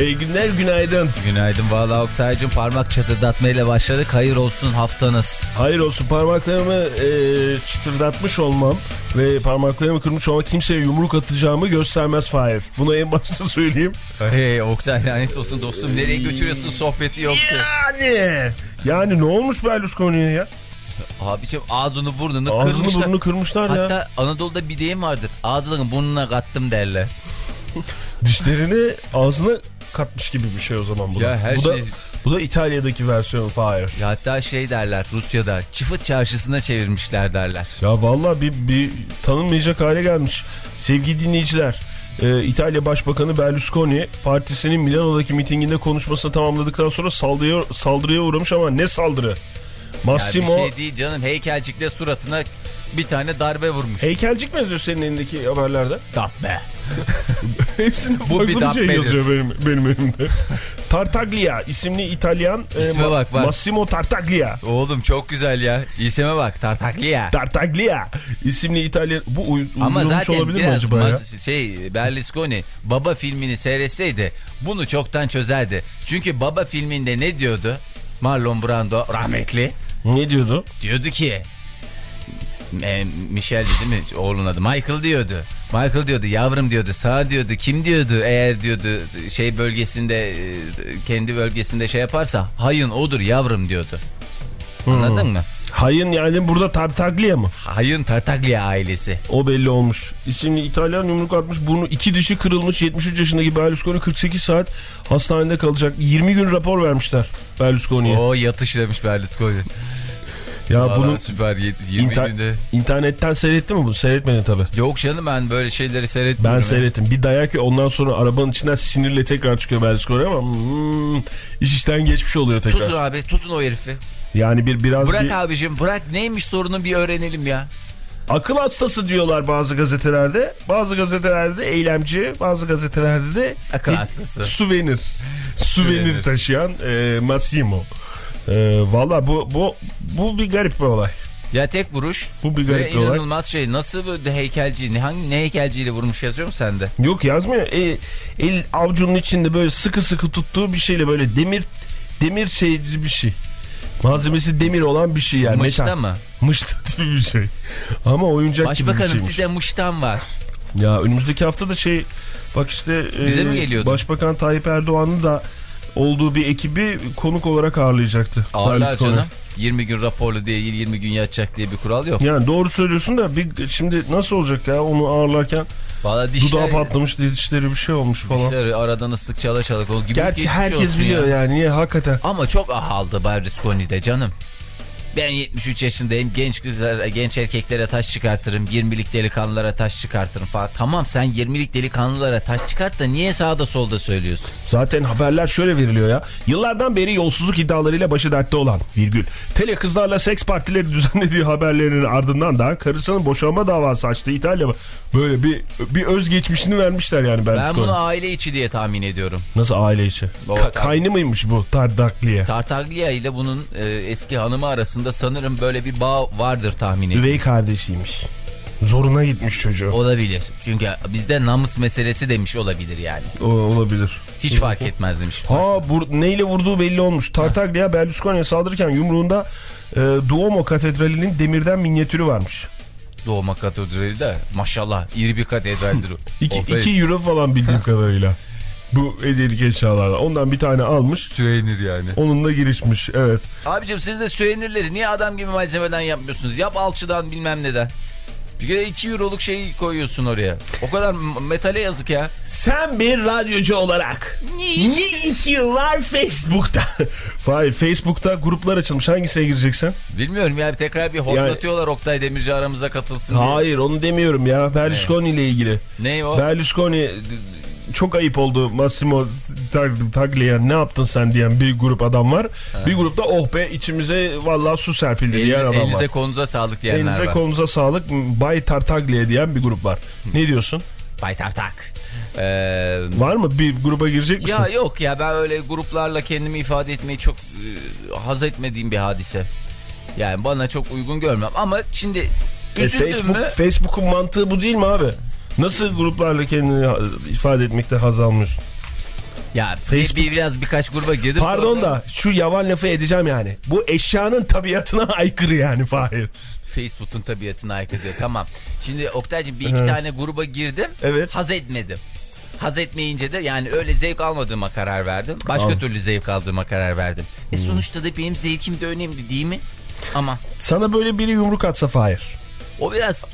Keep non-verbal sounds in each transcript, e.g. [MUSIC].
İyi günler günaydın. Günaydın valla Oktay'cım parmak çatırdatmayla başladık. Hayır olsun haftanız. Hayır olsun parmaklarımı e, çıtırdatmış olmam ve parmaklarımı kırmış olmak kimseye yumruk atacağımı göstermez Fahir. Bunu en başta [LAUGHS] söyleyeyim. Hey Oktay lanet olsun dostum. Nereye götürüyorsun sohbeti yoksa? Yani. Yani ne olmuş Berlusconi'ye ya? Abicim ağzını burnunu Ağzını kırmışlar. burnunu kırmışlar ya. Hatta Anadolu'da bir deyim vardır. Ağzını burnuna kattım derler. Dişlerini ağzına katmış gibi bir şey o zaman bu da. Ya her bu da, şey- bu da İtalya'daki versiyon Fahir. Ya hatta şey derler Rusya'da çıfıt çarşısına çevirmişler derler. Ya vallahi bir, bir tanınmayacak hale gelmiş. Sevgili dinleyiciler, e, İtalya Başbakanı Berlusconi partisinin Milano'daki mitinginde konuşmasını tamamladıktan sonra saldırıya, saldırıya uğramış ama ne saldırı? Ya bir Massimo şey değil canım heykelcikle suratına bir tane darbe vurmuş. heykelcik mi yazıyor senin elindeki haberlerde? Dabbe. [LAUGHS] Hepsinde Bu bir şey dabbedir. yazıyor benim, benim elimde. Tartaglia isimli İtalyan e, İsme Ma- bak, bak. Massimo Tartaglia. Oğlum çok güzel ya. İsime bak Tartaklia. Tartaglia isimli İtalyan bu uy- Ama zaten olabilir mi acaba ya? şey Berlusconi baba filmini seyretseydi bunu çoktan çözerdi. Çünkü baba filminde ne diyordu? Marlon Brando rahmetli Ne diyordu? diyordu ki e, Michel değil mi oğlun adı Michael diyordu. Michael diyordu yavrum diyordu sağ diyordu kim diyordu eğer diyordu şey bölgesinde e, kendi bölgesinde şey yaparsa hayın odur yavrum diyordu. Anladın mı? Hayın yani burada Tartaglia mı? Hayın Tartaglia ailesi. O belli olmuş. İsimli İtalyan yumruk atmış. Burnu iki dişi kırılmış. 73 yaşındaki Berlusconi 48 saat hastanede kalacak. 20 gün rapor vermişler Berlusconi'ye. O yatış demiş Berlusconi. Ya Valla bunu süper 20 inter- günde. internetten seyretti mi bunu? Seyretmedi tabii. Yok canım ben böyle şeyleri seyretmiyorum. Ben seyrettim. Bir dayak ya ondan sonra arabanın içinden sinirle tekrar çıkıyor Berlusconi ama hmm, iş işten geçmiş oluyor tekrar. Tutun abi tutun o herifi. Yani bir biraz Bırak bir abicim bırak neymiş sorunu bir öğrenelim ya. akıl hastası diyorlar bazı gazetelerde. Bazı gazetelerde eylemci, bazı gazetelerde de Akıl hastası. Suvenir. Suvenir Suvenir. taşıyan e, Massimo. E, Valla bu, bu, bu bir garip bir olay. Ya tek vuruş Bu bir garip olay. inanılmaz şey nasıl böyle heykelci ne, hangi, ne heykelciyle vurmuş yazıyor mu sende? Yok yazmıyor. E, el avucunun içinde böyle sıkı sıkı tuttuğu bir şeyle böyle demir demir şeyci bir şey. Malzemesi demir olan bir şey yani. Mışta metal. mı? Mışta [LAUGHS] gibi bir şey. Ama oyuncak gibi bir Başbakanım size muştan var. Ya önümüzdeki hafta da şey bak işte Bize e, mi geliyordu? Başbakan Tayyip Erdoğan'ın da olduğu bir ekibi konuk olarak ağırlayacaktı. Ağırlar canım. 20 gün raporlu diye 20 gün yatacak diye bir kural yok. Yani doğru söylüyorsun da bir, şimdi nasıl olacak ya onu ağırlarken Valla dudağı dişler, patlamış dişleri bir şey olmuş falan. dişleri aradan ıslık çala çala. Gibi Gerçi herkes biliyor ya. yani niye hakikaten. Ama çok ahaldı Berlusconi'de canım. Ben 73 yaşındayım. Genç kızlara, genç erkeklere taş çıkartırım. 20'lik delikanlılara taş çıkartırım falan. Tamam sen 20'lik delikanlılara taş çıkart da niye sağda solda söylüyorsun? Zaten haberler şöyle veriliyor ya. Yıllardan beri yolsuzluk iddialarıyla başı dertte olan virgül. Tele kızlarla seks partileri [LAUGHS] düzenlediği haberlerinin ardından da karısının boşanma davası açtığı İtalya böyle bir bir özgeçmişini vermişler yani Ben Berlusconi. bunu aile içi diye tahmin ediyorum. Nasıl aile içi? Ka- kaynı mıymış bu Tardakliye? Tartaglia ile bunun e, eski hanımı arasında sanırım böyle bir bağ vardır tahmin ediyorum. Üvey kardeşiymiş. Zoruna gitmiş çocuğu. Olabilir. Çünkü bizde namus meselesi demiş olabilir yani. O, olabilir. Hiç fark etmez demiş. Ha bu, neyle vurduğu belli olmuş. Tartaglia Berlusconi'ye saldırırken yumruğunda e, Duomo Katedrali'nin demirden minyatürü varmış. Doğma katedrali de maşallah iri bir katedraldir o. 2 Oktay, euro falan bildiğim kadarıyla. Bu hediyelik eşyalarla. Ondan bir tane almış. Süveynir yani. Onunla girişmiş. Evet. Abicim siz de süvenirleri niye adam gibi malzemeden yapmıyorsunuz? Yap alçıdan bilmem neden. Bir kere 2 euroluk şeyi koyuyorsun oraya. O kadar metale yazık ya. Sen bir radyocu olarak ne işin var Facebook'ta? [LAUGHS] Hayır Facebook'ta gruplar açılmış. Hangisine gireceksin? Bilmiyorum ya tekrar bir horlatıyorlar Oktay Demirci aramıza katılsın diye. Hayır onu demiyorum ya. Berlusconi ile ilgili. Ne o? Berlusconi çok ayıp oldu Massimo Taglia ne yaptın sen diyen bir grup adam var. Bir grupta oh be içimize vallahi su serpildi El, diyen adam elinize var. kolunuza sağlık diyenler Elinize var. kolunuza sağlık Bay Tartaglia diyen bir grup var. Ne diyorsun? Bay Tartak. Ee, Var mı bir gruba girecek misin? ya yok ya ben öyle gruplarla kendimi ifade etmeyi çok e, haz etmediğim bir hadise. Yani bana çok uygun görmem ama şimdi E, üzüldüm Facebook, mü? Facebook'un mantığı bu değil mi abi? Nasıl gruplarla kendini ifade etmekte haz almıyorsun? Ya Facebook- bir, bir- biraz birkaç gruba girdim. Pardon sonra da şu yavan lafı edeceğim yani. Bu eşyanın tabiatına [LAUGHS] aykırı yani Fahir. Facebook'un tabiatına aykırı diyor. Tamam. Şimdi Oktay'cığım bir iki tane gruba girdim. Evet. Haz etmedim. Haz etmeyince de yani öyle zevk almadığıma karar verdim. Başka Al. türlü zevk aldığıma karar verdim. E sonuçta da benim zevkim de önemli değil mi? Ama Sana böyle biri yumruk atsa Fahir. o biraz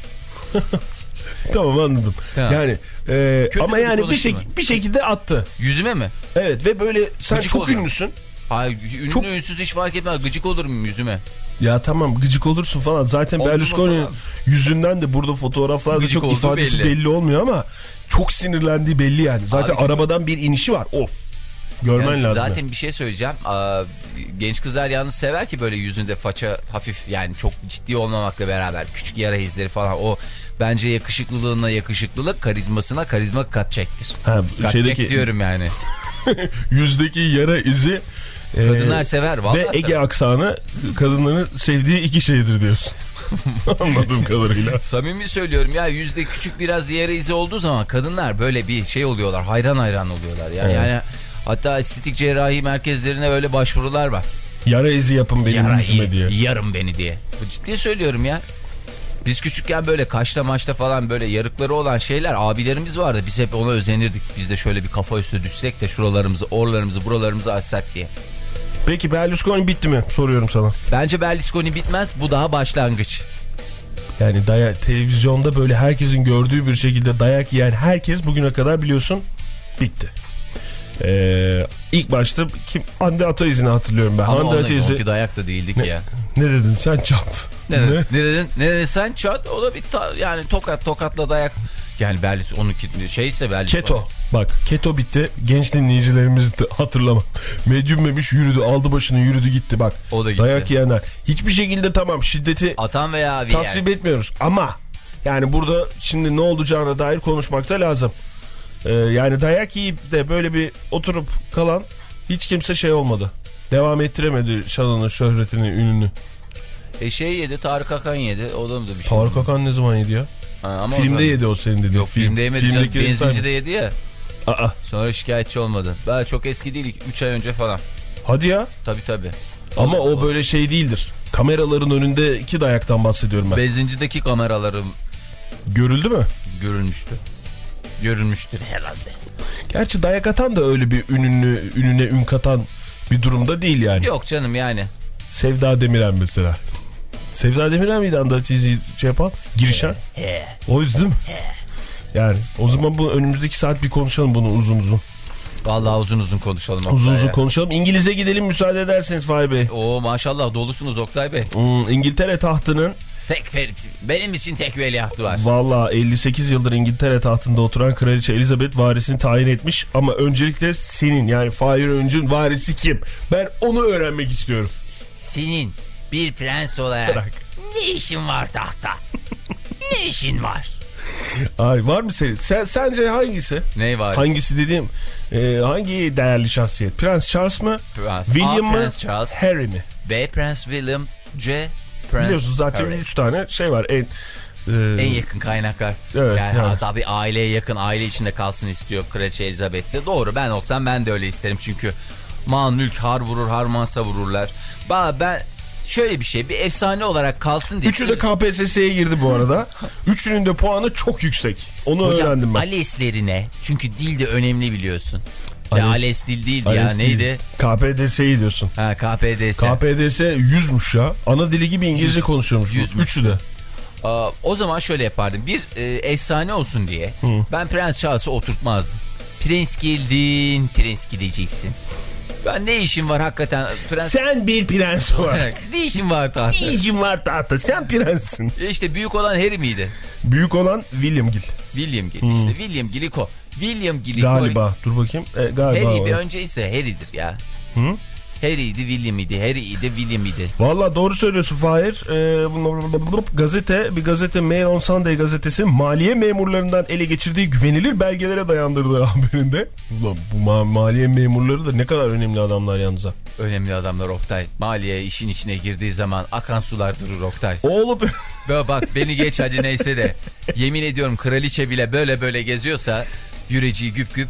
[LAUGHS] [LAUGHS] Tamam anladım. Tamam. Yani e, Kötü ama yani bir, şek- bir şekilde attı. yüzüme mi? Evet ve böyle sen Gıcık çok oluyor. ünlüsün. Hayır ünlü Çok- ünsüz hiç fark etmez. Gıcık olurum yüzüme. Ya tamam gıcık olursun falan. Zaten Berlusconi'nin yüzünden de burada fotoğraflarda Gıcık çok ifadesi belli. belli. olmuyor ama çok sinirlendiği belli yani. Zaten Abi, arabadan bir inişi var. Of. Görmen Yani lazım. Zaten bir şey söyleyeceğim. Aa, genç kızlar yalnız sever ki böyle yüzünde faça hafif yani çok ciddi olmamakla beraber küçük yara izleri falan o bence yakışıklılığına yakışıklılık karizmasına karizma katacaktır. Ha, Katacak şeydeki diyorum yani. [LAUGHS] yüzdeki yara izi e, Kadınlar sever vallahi. ve Ege sever. aksanı kadınların sevdiği iki şeydir diyorsun. [LAUGHS] Anladığım kadarıyla. Samimi söylüyorum ya yüzde küçük biraz yara izi olduğu zaman kadınlar böyle bir şey oluyorlar hayran hayran oluyorlar. Yani, Evet. yani hatta estetik cerrahi merkezlerine öyle başvurular var. Yara izi yapın benim Yara yüzüme diye. yarım beni diye. Bu ciddi söylüyorum ya. Biz küçükken böyle kaşla maçta falan böyle yarıkları olan şeyler abilerimiz vardı. Biz hep ona özenirdik. Biz de şöyle bir kafa üstü düşsek de şuralarımızı, orlarımızı, buralarımızı açsak diye. Peki Berlusconi bitti mi? Soruyorum sana. Bence Berlusconi bitmez. Bu daha başlangıç. Yani dayak televizyonda böyle herkesin gördüğü bir şekilde dayak yiyen herkes bugüne kadar biliyorsun bitti. Ee, ilk başta kim Hande Ataiz'ini hatırlıyorum ben. Ama Hande Ataiz'i onunki dayak da değildik Ne? ya. ne dedin sen çat. Ne, dedin? ne dedin? Ne dedin sen? Çat. O da bir ta- yani tokat tokatla dayak. Yani Berlus onunki şeyse Berlus. Keto. Bak keto bitti. Genç dinleyicilerimiz de hatırlama. [LAUGHS] Medyum memiş yürüdü. Aldı başını yürüdü gitti bak. O da gitti. Dayak yiyenler. Hiçbir şekilde tamam şiddeti Atan veya tasvip etmiyoruz. Ama yani burada şimdi ne olacağına dair konuşmak da lazım. Ee, yani dayak yiyip de böyle bir oturup kalan hiç kimse şey olmadı. Devam ettiremedi şanını, şöhretini, ününü. E şey yedi Tarık Akan yedi. O da mı da bir şey? Tarık Akan ne zaman yedi ya? Ha, ama Filmde ondan- yedi o senin dediğin. Yok filmde yemedi canım. Filmdekileri Benzinci de sayma. yedi ya. Aa, Sonra şikayetçi olmadı. Daha çok eski değil. 3 ay önce falan. hadi ya. Tabii tabii. Ama o böyle şey değildir. Kameraların önünde iki dayaktan bahsediyorum ben. Benzincideki kameralarım Görüldü mü? görülmüştü. Görülmüştür herhalde. Gerçi dayak atan da öyle bir ününü, ününe ün katan bir durumda değil yani. Yok canım yani. Sevda Demirel mesela. Sevda Demirel miydi anda şey yapan? Girişen? He. O yüzden mi? Yani o zaman bu önümüzdeki saat bir konuşalım bunu uzun uzun. Vallahi uzun uzun konuşalım Oktay Uzun uzun ya. konuşalım. İngiliz'e gidelim müsaade ederseniz Fahri Bey. Oo maşallah dolusunuz Oktay Bey. Hmm, İngiltere tahtının Tek benim için tek veliahtı var. valla 58 yıldır İngiltere tahtında oturan Kraliçe Elizabeth varisini tayin etmiş. Ama öncelikle senin yani Fahir Öncü'nün varisi kim? Ben onu öğrenmek istiyorum. Senin bir prens olarak Bırak. ne işin var tahta? ne işin var? Ay var mı senin? Sen, sence hangisi? Ne var? Hangisi dediğim e, hangi değerli şahsiyet? Prens Charles mı? Prens. William A. mı? Prens Charles. Harry mi? B. Prens William. C. Prens Biliyorsunuz zaten Harry. 3 tane şey var. En, e, En yakın kaynaklar. Evet, yani yani. tabii aileye yakın, aile içinde kalsın istiyor Kraliçe Elizabeth'te. Doğru ben olsam ben de öyle isterim çünkü mal mülk har vurur harmansa vururlar. Ba ben şöyle bir şey bir efsane olarak kalsın diye. Üçü de KPSS'ye girdi bu arada. [LAUGHS] Üçünün de puanı çok yüksek. Onu Hocam öğrendim ben. ALES'lerine çünkü dil de önemli biliyorsun. ALES. Ya ALES dil değildi ya ALES değil. neydi? KPDS'yi diyorsun. Ha KPDS. KPDS 100'müş ya. Ana dili gibi İngilizce Yüz. konuşuyormuş. bu. Yüzmüş. Üçü de. Aa, o zaman şöyle yapardım. Bir e, efsane olsun diye ben Prens Charles'ı oturtmazdım. Prens geldin, prens gideceksin. Ben ne işim var hakikaten prens... Sen bir prens olarak. [LAUGHS] ne işin var tahta? İyicim var tahta. Sen prenssin. E İşte büyük olan Harry miydi? Büyük olan William Gil. William Gill. İşte William Gilliko. William Gilliko. Galiba. Dur bakayım. E, galiba. Harry bir önce ise Harry'dir ya. Harry'ydi, William idi. Harry idi, William idi. Valla doğru söylüyorsun Fahir. Ee, gazete, bir gazete Mail on Sunday gazetesi maliye memurlarından ele geçirdiği güvenilir belgelere dayandırdığı [LAUGHS] haberinde. Ulan bu ma- maliye memurları da ne kadar önemli adamlar yalnız ha. Önemli adamlar Oktay. Maliye işin içine girdiği zaman akan sular durur Oktay. Oğlu Ve bak beni geç hadi neyse de. Yemin ediyorum kraliçe bile böyle böyle geziyorsa yüreciği güp güp.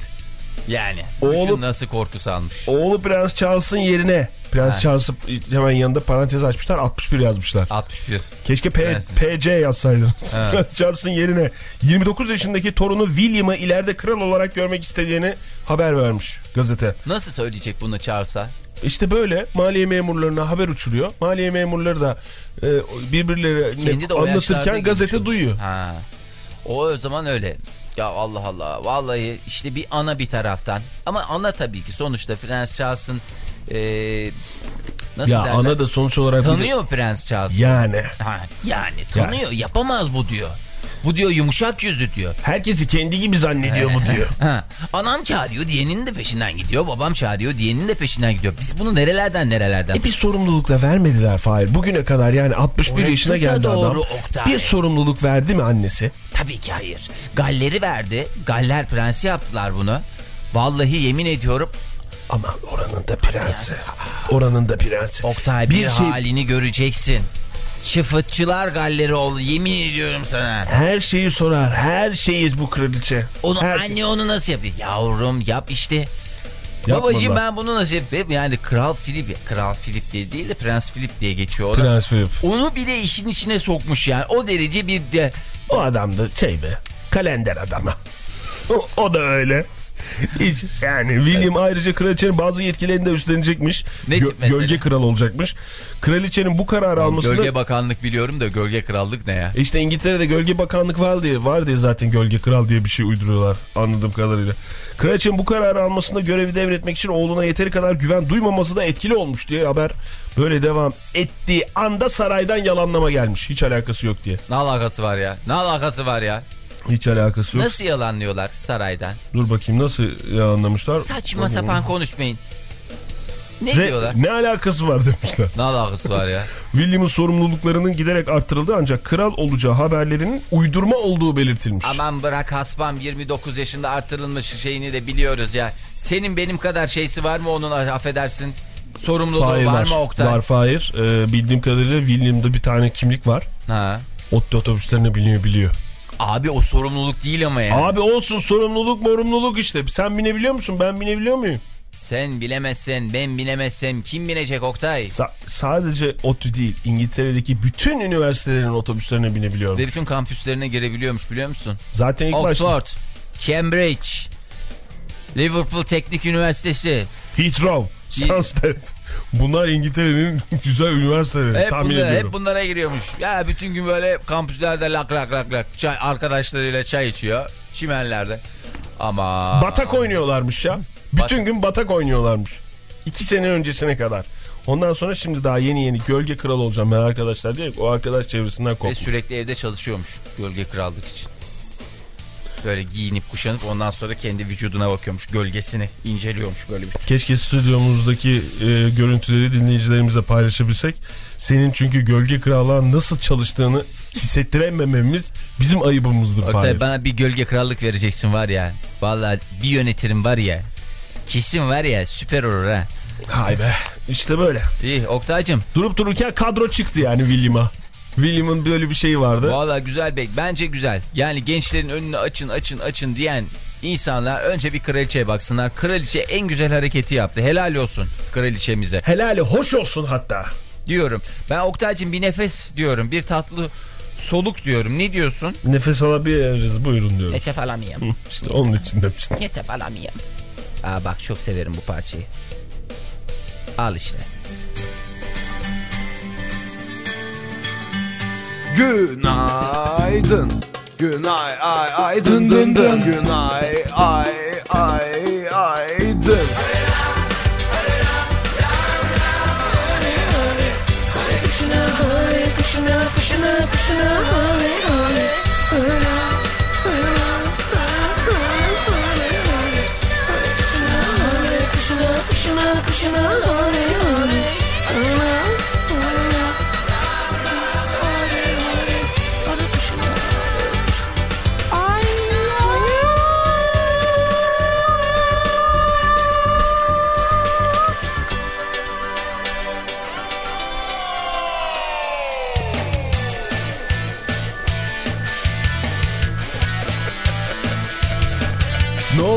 Yani. Oğlum, nasıl korku salmış. oğlu Prens Charles'ın yerine Prens Ha. Charles'ı hemen yanında parantez açmışlar 61 yazmışlar. 61. Keşke P- Prens. PC yazsaydınız. Ha. [LAUGHS] Prens Charles'ın yerine 29 yaşındaki torunu William'ı ileride kral olarak görmek istediğini haber vermiş gazete. Nasıl söyleyecek bunu çağırsa? İşte böyle maliye memurlarına haber uçuruyor. Maliye memurları da e, birbirlerine anlatırken gazete duyuyor. Ha. O o zaman öyle. Ya Allah Allah. Vallahi işte bir ana bir taraftan. Ama ana tabii ki sonuçta Prens Charles'ın eee nasıl Ya derler? ana da sonuç olarak bir de- Tanıyor Prens Charles. yani Ha, yani tanıyor. Yapamaz bu diyor. Bu diyor yumuşak yüzü diyor. herkesi kendi gibi zannediyor bu diyor. [LAUGHS] Anam çağırıyor diğerinin de peşinden gidiyor. Babam çağırıyor diğerinin de peşinden gidiyor. Biz bunu nerelerden nerelerden? E bir sorumluluk da vermediler Fahir. Bugüne kadar yani 61 Orası yaşına geldi doğru, adam. Oktay. Bir sorumluluk verdi mi annesi? Tabii ki hayır. Galleri verdi. Galler prensi yaptılar bunu. Vallahi yemin ediyorum Ama oranın da prensi. Oranın da prensi. Oktay bir, Bir şey- halini göreceksin. Çıfıtçılar galleri oldu yemin ediyorum sana. Her şeyi sorar. Her şeyi bu kraliçe. Onu Her anne şey- onu nasıl yapıyor? Yavrum yap işte. Yapmadılar. Babacığım ben bunu nasıl yapayım? Yani Kral Filip, Kral Filip diye değil de Prens Filip diye geçiyor. o da. Prens Philip. Onu bile işin içine sokmuş yani. O derece bir de O adam da şey be. Kalender adamı. [LAUGHS] O, o da öyle. [LAUGHS] Hiç yani William ayrıca kraliçenin bazı yetkilerini de üstlenecekmiş. Ne Gö- mesela? gölge kral olacakmış. Kraliçenin bu kararı almasında Gölge Bakanlık biliyorum da Gölge Krallık ne ya? işte İngiltere'de gölge bakanlık var diye var diye zaten gölge kral diye bir şey uyduruyorlar anladığım kadarıyla. Kraliçenin bu kararı almasında görevi devretmek için oğluna yeteri kadar güven duymaması da etkili olmuş diye haber böyle devam ettiği anda saraydan yalanlama gelmiş. Hiç alakası yok diye. Ne alakası var ya? Ne alakası var ya? Hiç alakası yok. Nasıl yalanlıyorlar saraydan? Dur bakayım nasıl yalanlamışlar. Saçma sapan konuşmayın. Ne Re- diyorlar? ne alakası var demişler. Ne alakası var ya? [LAUGHS] William'ın sorumluluklarının giderek arttırıldı ancak kral olacağı haberlerinin uydurma olduğu belirtilmiş. Aman bırak hasbam 29 yaşında artırılmış şeyini de biliyoruz ya. Senin benim kadar şeysi var mı onun affedersin? Sorumluluğu Fahir var mı Oktay? Var Fahir. Ee, bildiğim kadarıyla William'da bir tane kimlik var. Ha. Otto otobüslerini biliyor biliyor. Abi o sorumluluk değil ama ya. Abi olsun sorumluluk morumluluk işte. Sen binebiliyor musun? Ben binebiliyor muyum? Sen bilemezsen ben bilemezsem kim binecek Oktay? Sa- sadece ODTÜ değil. İngiltere'deki bütün üniversitelerin otobüslerine binebiliyorum. Ve bütün kampüslerine girebiliyormuş biliyor musun? Zaten ilk başta Oxford, Cambridge, Liverpool Teknik Üniversitesi. Heathrow, Stansted. Bunlar İngiltere'nin [LAUGHS] güzel üniversiteleri. Hep, tahmin ediyorum. hep bunlara giriyormuş. Ya bütün gün böyle kampüslerde lak lak lak lak çay, arkadaşlarıyla çay içiyor. Çimenlerde. Ama Batak oynuyorlarmış ya. Bütün gün batak oynuyorlarmış. İki sene öncesine kadar. Ondan sonra şimdi daha yeni yeni gölge kral olacağım ben arkadaşlar diyerek o arkadaş çevresinden Ve kopmuş. sürekli evde çalışıyormuş gölge krallık için. Böyle giyinip kuşanıp ondan sonra kendi vücuduna bakıyormuş. Gölgesini inceliyormuş böyle bir. Keşke stüdyomuzdaki e, görüntüleri dinleyicilerimizle paylaşabilsek. Senin çünkü gölge krallığa nasıl çalıştığını hissettiremememiz bizim ayıbımızdır Oktay bana bir gölge krallık vereceksin var ya. Vallahi bir yönetirim var ya. Kesin var ya süper olur ha. Hay be. İşte böyle. İyi Oktay'cım. Durup dururken kadro çıktı yani William'a. William'ın böyle bir şeyi vardı. Valla güzel bek. Bence güzel. Yani gençlerin önünü açın açın açın diyen insanlar önce bir kraliçeye baksınlar. Kraliçe en güzel hareketi yaptı. Helal olsun kraliçemize. Helali hoş olsun hatta. Diyorum. Ben Oktay'cım bir nefes diyorum. Bir tatlı soluk diyorum. Ne diyorsun? Nefes alabiliriz buyurun diyorum. Nefes alamıyorum. İşte onun için demiştim. Nefes alamıyorum. Aa bak çok severim bu parçayı. Al işte. Günaydın. Günay ay ay dın dın dın. Günay ay ay ay dın. Ne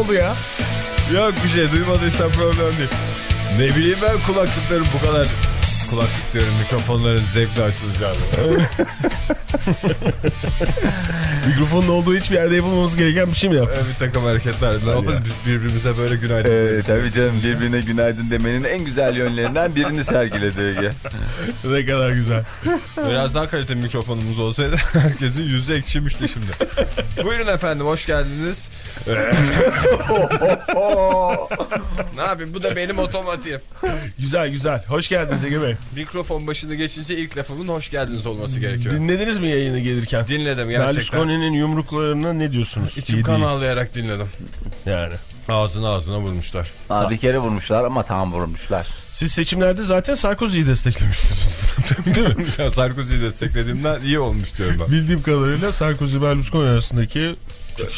oldu ya? Yok bir şey duymadıysan problem değil. Ne bileyim ben kulaklıkların bu kadar kulaklık diyorum mikrofonların zevkle açılacağını. [LAUGHS] Mikrofonun olduğu hiçbir yerde yapılmamız gereken bir şey mi yaptın? bir takım hareketler. Ne yapalım biz birbirimize böyle günaydın. Ee, tabii canım birbirine günaydın demenin en güzel yönlerinden birini sergiledi Ege. ne kadar güzel. Biraz daha kaliteli mikrofonumuz olsaydı [LAUGHS] herkesin yüzü ekşimişti şimdi. Buyurun efendim hoş geldiniz. [LAUGHS] ne yapayım bu da benim otomatiğim. Güzel güzel. Hoş geldiniz Ege Bey. Mikrofon başında geçince ilk lafımın hoş geldiniz olması gerekiyor. Dinlediniz mi yayını gelirken? Dinledim gerçekten. Berlusconi'nin yumruklarına ne diyorsunuz? İçim İyi kan ağlayarak dinledim. Yani. Ağzına ağzına vurmuşlar. Aa, bir kere vurmuşlar ama tam vurmuşlar. Siz seçimlerde zaten Sarkozy'yi desteklemiştiniz. [LAUGHS] Değil mi? Sarkozy'yi desteklediğimden iyi olmuş diyorum ben. Bildiğim kadarıyla Sarkozy Berlusconi arasındaki.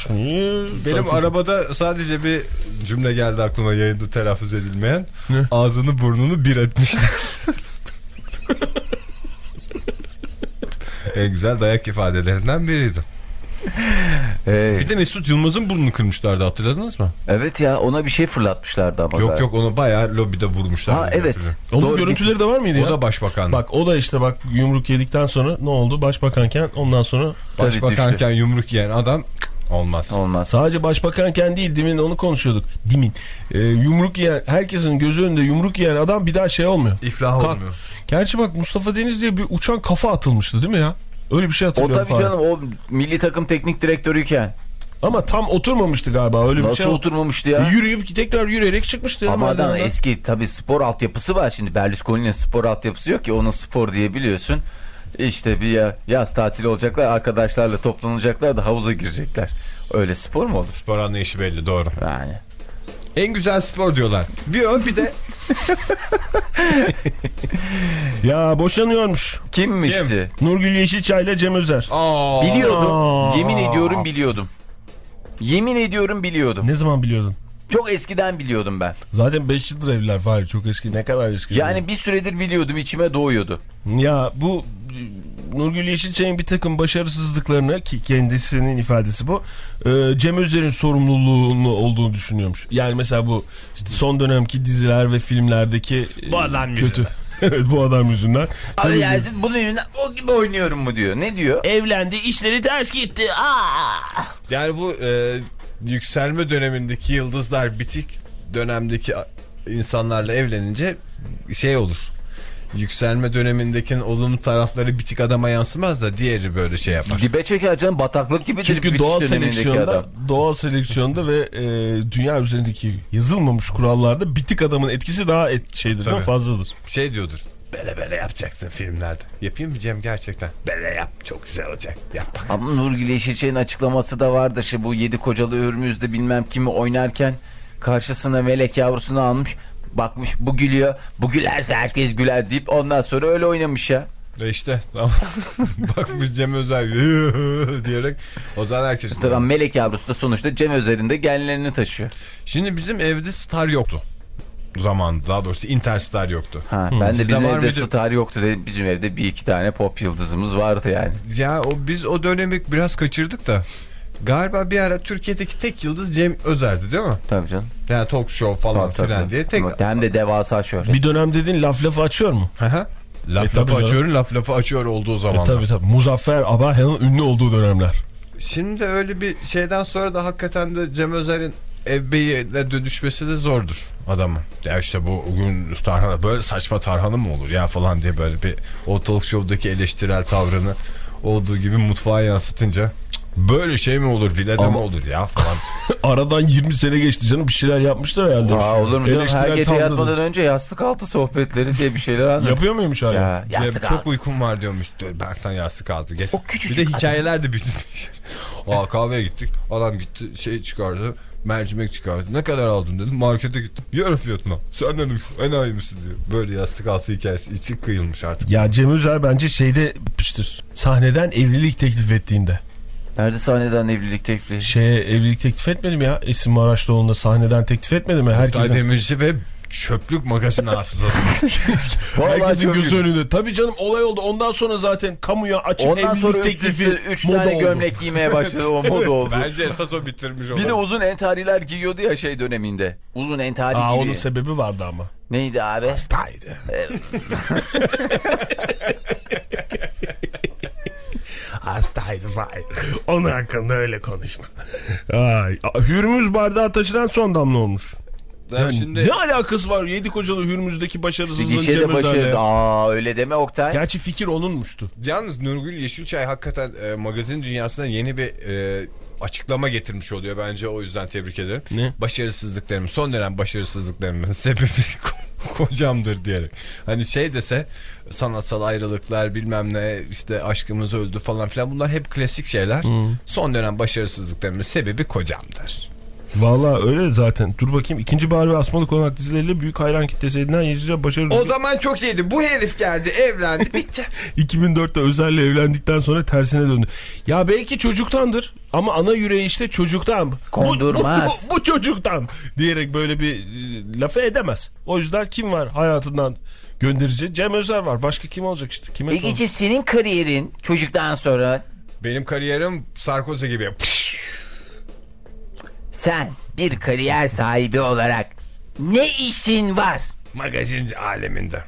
Benim Sarkozy- arabada sadece bir cümle geldi aklıma yayında telaffuz edilmeyen. Ne? Ağzını burnunu bir etmişler. [LAUGHS] en güzel dayak ifadelerinden biriydi. Hey. [LAUGHS] Bir de Mesut Yılmaz'ın burnunu kırmışlardı hatırladınız mı? Evet ya ona bir şey fırlatmışlardı ama. Yok galiba. yok onu bayağı lobide vurmuşlar. Ha evet. Onun Doğru. görüntüleri de var mıydı O ya? da başbakan. Bak o da işte bak yumruk yedikten sonra ne oldu? Başbakanken ondan sonra Tabii Başbakanken yumruk yiyen adam olmaz. Olmaz. sadece başbakanken değil demin onu konuşuyorduk. Dimin. Ee, yumruk yiyen herkesin gözü önünde yumruk yiyen adam bir daha şey olmuyor. İflah Kalk. olmuyor. Gerçi bak Mustafa Deniz diye bir uçan kafa atılmıştı değil mi ya? Öyle bir şey O hatırlıyorum. tabii falan. canım o milli takım teknik direktörüyken. Ama tam oturmamıştı galiba öyle bir Nasıl şey. oturmamıştı ya? Yürüyüp tekrar yürüyerek çıkmıştı. Ama adam eski tabii spor altyapısı var. Şimdi Berlusconi'nin spor altyapısı yok ki onun spor diye biliyorsun. İşte bir ya, yaz tatili olacaklar arkadaşlarla toplanacaklar da havuza girecekler. Öyle spor mu olur? Spor anlayışı belli doğru. Yani. En güzel spor diyorlar. Bir ön bir de [LAUGHS] Ya boşanıyormuş. Kimmişti? Nurgül Yeşilçay ile Cem Özer. Biliyordum. Aa. Yemin ediyorum biliyordum. Yemin ediyorum biliyordum. Ne zaman biliyordun? Çok eskiden biliyordum ben. Zaten 5 yıldır evliler Fahir çok eski. Ne kadar eski? Yani bir süredir biliyordum içime doğuyordu. Ya bu Nurgül Yeşilçay'ın bir takım başarısızlıklarını ki kendisinin ifadesi bu. e, Cem Özer'in sorumluluğunu olduğunu düşünüyormuş. Yani mesela bu işte son dönemki diziler ve filmlerdeki bu adam kötü. [LAUGHS] evet bu adam yüzünden. Abi yani bunun yüzünden o gibi oynuyorum mu diyor. Ne diyor? Evlendi işleri ters gitti. Aa! Yani bu e, yükselme dönemindeki yıldızlar bitik dönemdeki insanlarla evlenince şey olur. Yükselme dönemindeki olumlu tarafları bitik adama yansımaz da diğeri böyle şey yapar. Dibe çeker canım bataklık gibidir Çünkü doğal seleksiyonda, adam. doğal seleksiyonda ve e, dünya üzerindeki yazılmamış kurallarda bitik adamın etkisi daha et, şeydir? Tabii. fazladır. Şey diyordur. Bele bele yapacaksın filmlerde. Yapayım mı Cem gerçekten? Bele yap çok güzel olacak. Yap bak. Ama Nurgül Yeşilçay'ın açıklaması da vardı. Şimdi bu yedi kocalı Hürmüz'de bilmem kimi oynarken karşısına melek yavrusunu almış. Bakmış bu gülüyor. Bu gülerse herkes güler deyip ondan sonra öyle oynamış ya. Ve işte tamam. [LAUGHS] bakmış Cem Özer [LAUGHS] diyerek o zaman herkes. Tamam melek yavrusu da sonuçta Cem Özer'in de genlerini taşıyor. Şimdi bizim evde star yoktu. Zaman daha doğrusu interstar yoktu. Ha, ben de Sizde bizim evde mıydı? star yoktu dedim. Bizim evde bir iki tane pop yıldızımız vardı yani. Ya o biz o dönemi biraz kaçırdık da. Galiba bir ara Türkiye'deki tek yıldız Cem Özer'di değil mi? Tabii canım. Yani talk show falan Tabii, filan tabii. diye tek. Ama Hem de devasa şöhret. Bir dönem dedin laf lafı açıyor mu? Hı hı. laf E, lafı açıyor, laf lafı açıyor olduğu E, zaman. tabii tabii. Muzaffer Abahel'in ünlü olduğu dönemler. Şimdi öyle bir şeyden sonra da hakikaten de Cem Özer'in ev beyiyle dönüşmesi de zordur adamın. Ya işte bu bugün tarhana böyle saçma tarhana mı olur ya falan diye böyle bir o talk show'daki eleştirel tavrını olduğu gibi mutfağa yansıtınca "Cık, böyle şey mi olur vileda mı olur ya falan. [LAUGHS] Aradan 20 sene geçti canım bir şeyler yapmışlar herhalde. Aa, olur mu canım? Her gece tavladı. yatmadan önce yastık altı sohbetleri diye bir şeyler anladım. Yapıyor muymuş hala? Ya, yastık çok uykum var diyormuş. Ben sana yastık altı geç. O küçücük Bir de hikayeler de bitmiş. [LAUGHS] Aa kahveye gittik. Adam gitti şey çıkardı. Mercimek çıkardı. Ne kadar aldın dedim. Markete gittim. Yarı fiyatına. Sen dedim enayi misin diyor. Böyle yastık altı hikayesi içi kıyılmış artık. Ya Cem Özer bence şeyde bitmiştir. Sahneden evlilik teklif ettiğinde. Nerede sahneden evlilik teklifi? Şeye evlilik teklif etmedim ya. Esin Maraşlıoğlu'na sahneden teklif etmedi mi? Herkesin, Demirci ve çöplük magazin hafızası. [LAUGHS] herkesin gözü önünde. Tabii canım olay oldu. Ondan sonra zaten kamuya açık Ondan evlilik sonra teklifi 3 moda tane oldu. gömlek giymeye başladı. O moda [LAUGHS] oldu. Bence esas o bitirmiş olan. Bir de uzun entariler giyiyordu ya şey döneminde. Uzun entari Aa, gibi. onun sebebi vardı ama. Neydi abi? Hastaydı. [LAUGHS] Hastaydı vay. Onun hakkında öyle konuşma. Ay, Hürmüz bardağı taşıran son damla olmuş. Yani Yani şimdi Ne alakası var? Yedi kocalı Hürmüz'deki başarısızlığın Gişede Cem ya? Aa öyle deme Oktay. Gerçi fikir onunmuştu. yalnız Nurgül Yeşilçay hakikaten e, magazin dünyasına yeni bir e, açıklama getirmiş oluyor bence o yüzden tebrik ederim. Ne? Başarısızlıklarım son dönem başarısızlıklarımın [LAUGHS] sebebi [LAUGHS] kocamdır diyerek. Hani şey dese sanatsal ayrılıklar bilmem ne işte aşkımız öldü falan filan bunlar hep klasik şeyler. Son dönem başarısızlıklarımın sebebi kocamdır. Vallahi öyle zaten. Dur bakayım. ikinci Bahar ve Asmalı Konak dizileriyle büyük hayran kitlesi edinen Yeşilçay başarılı. O zaman çok iyiydi. Bu herif geldi evlendi bitti. [LAUGHS] 2004'te Özer'le evlendikten sonra tersine döndü. Ya belki çocuktandır ama ana yüreği işte çocuktan. Bu- Kondurmaz. Bu, bu, bu çocuktan diyerek böyle bir e, lafı edemez. O yüzden kim var hayatından gönderici? Cem Özer var. Başka kim olacak işte? Kime? Egeciğim senin kariyerin çocuktan sonra Benim kariyerim Sarkozy gibi. Sen bir kariyer sahibi olarak ne işin var? Magazinci aleminde.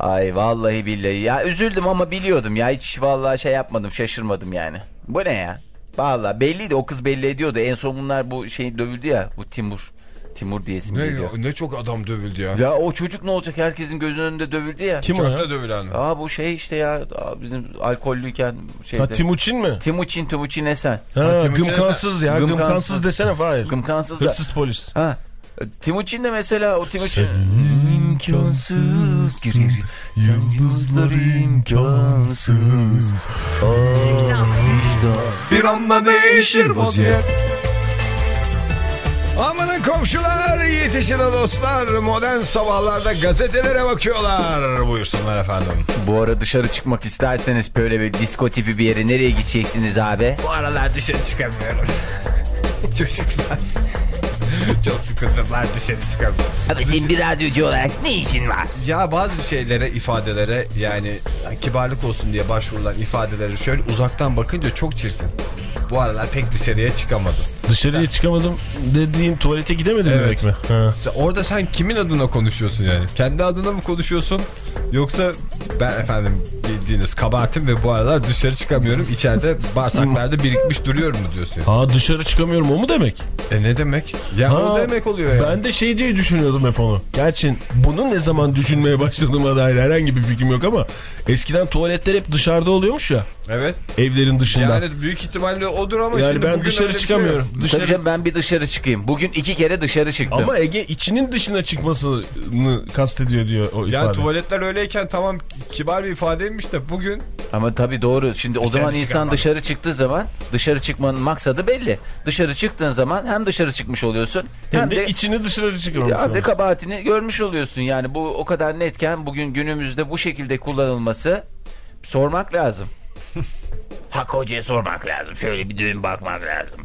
Ay vallahi billahi ya üzüldüm ama biliyordum ya hiç vallahi şey yapmadım şaşırmadım yani. Bu ne ya? Vallahi belliydi o kız belli ediyordu. En son bunlar bu şey dövüldü ya bu Timur. Timur diye isim Ne, geliyor. ne çok adam dövüldü ya. Ya o çocuk ne olacak herkesin gözünün önünde dövüldü ya. Kim o ya? Çöpte dövülen mi? Aa bu şey işte ya bizim alkollüyken şeyde. Ha, Timuçin mi? Timuçin Timuçin Esen. Ha, Timuçin gımkansız ya. Gımkansız. Gımkansız desene Fahir. Gımkansız da. Hırsız polis. Ha. Timuçin de mesela o Timuçin. İmkansız girer yıldızlar imkansız Bir anda değişir vaziyet. Amanın komşular yetişin o dostlar modern sabahlarda gazetelere bakıyorlar buyursunlar efendim. Bu ara dışarı çıkmak isterseniz böyle bir disko tipi bir yere nereye gideceksiniz abi? Bu aralar dışarı çıkamıyorum. [LAUGHS] Çocuklar. [LAUGHS] Çok sıkıntı var dışarı çıkamıyorum. Abi senin bir radyocu olarak ne işin var? Ya bazı şeylere ifadelere yani kibarlık olsun diye başvurulan ifadeleri şöyle uzaktan bakınca çok çirkin. Bu aralar pek dışarıya çıkamadım. Dışarıya çıkamadım dediğin tuvalete gidemedim Evet. demek mi? Ha. Sen- Orada sen kimin adına konuşuyorsun yani? Kendi adına mı konuşuyorsun? Yoksa ben efendim bildiğiniz kabahatim ve bu aralar dışarı çıkamıyorum. İçeride bağırsaklarda birikmiş duruyorum mu diyorsun? Ha dışarı çıkamıyorum o mu demek? E ne demek? Ya Ha, o demek oluyor ya. Ben de şey diye düşünüyordum hep onu. Gerçi bunu ne zaman düşünmeye başladığıma dair herhangi bir fikrim yok ama eskiden tuvaletler hep dışarıda oluyormuş ya. Evet. Evlerin dışında. Yani, Yani büyük ihtimalle odur ama şimdi ben dışarı şey çıkamıyorum. yok. dışarı... Tabii ben bir dışarı çıkayım. Bugün iki kere dışarı çıktım. Ama Ege içinin dışına çıkmasını kastediyor diyor o yani ifade. tuvaletler öyleyken tamam kibar bir ifadeymiş de bugün Ama tabii doğru. Şimdi o zaman insan çıkamam. dışarı çıktığı zaman dışarı çıkmanın maksadı belli. Dışarı çıktığın zaman hem dışarı çıkmış oluyorsun hem, Hem de, de, içini dışarı çıkıyormuş. hem de kabahatini görmüş oluyorsun. Yani bu o kadar netken bugün günümüzde bu şekilde kullanılması sormak lazım. Hak Hoca'ya sormak lazım. Şöyle bir dön bakmak lazım.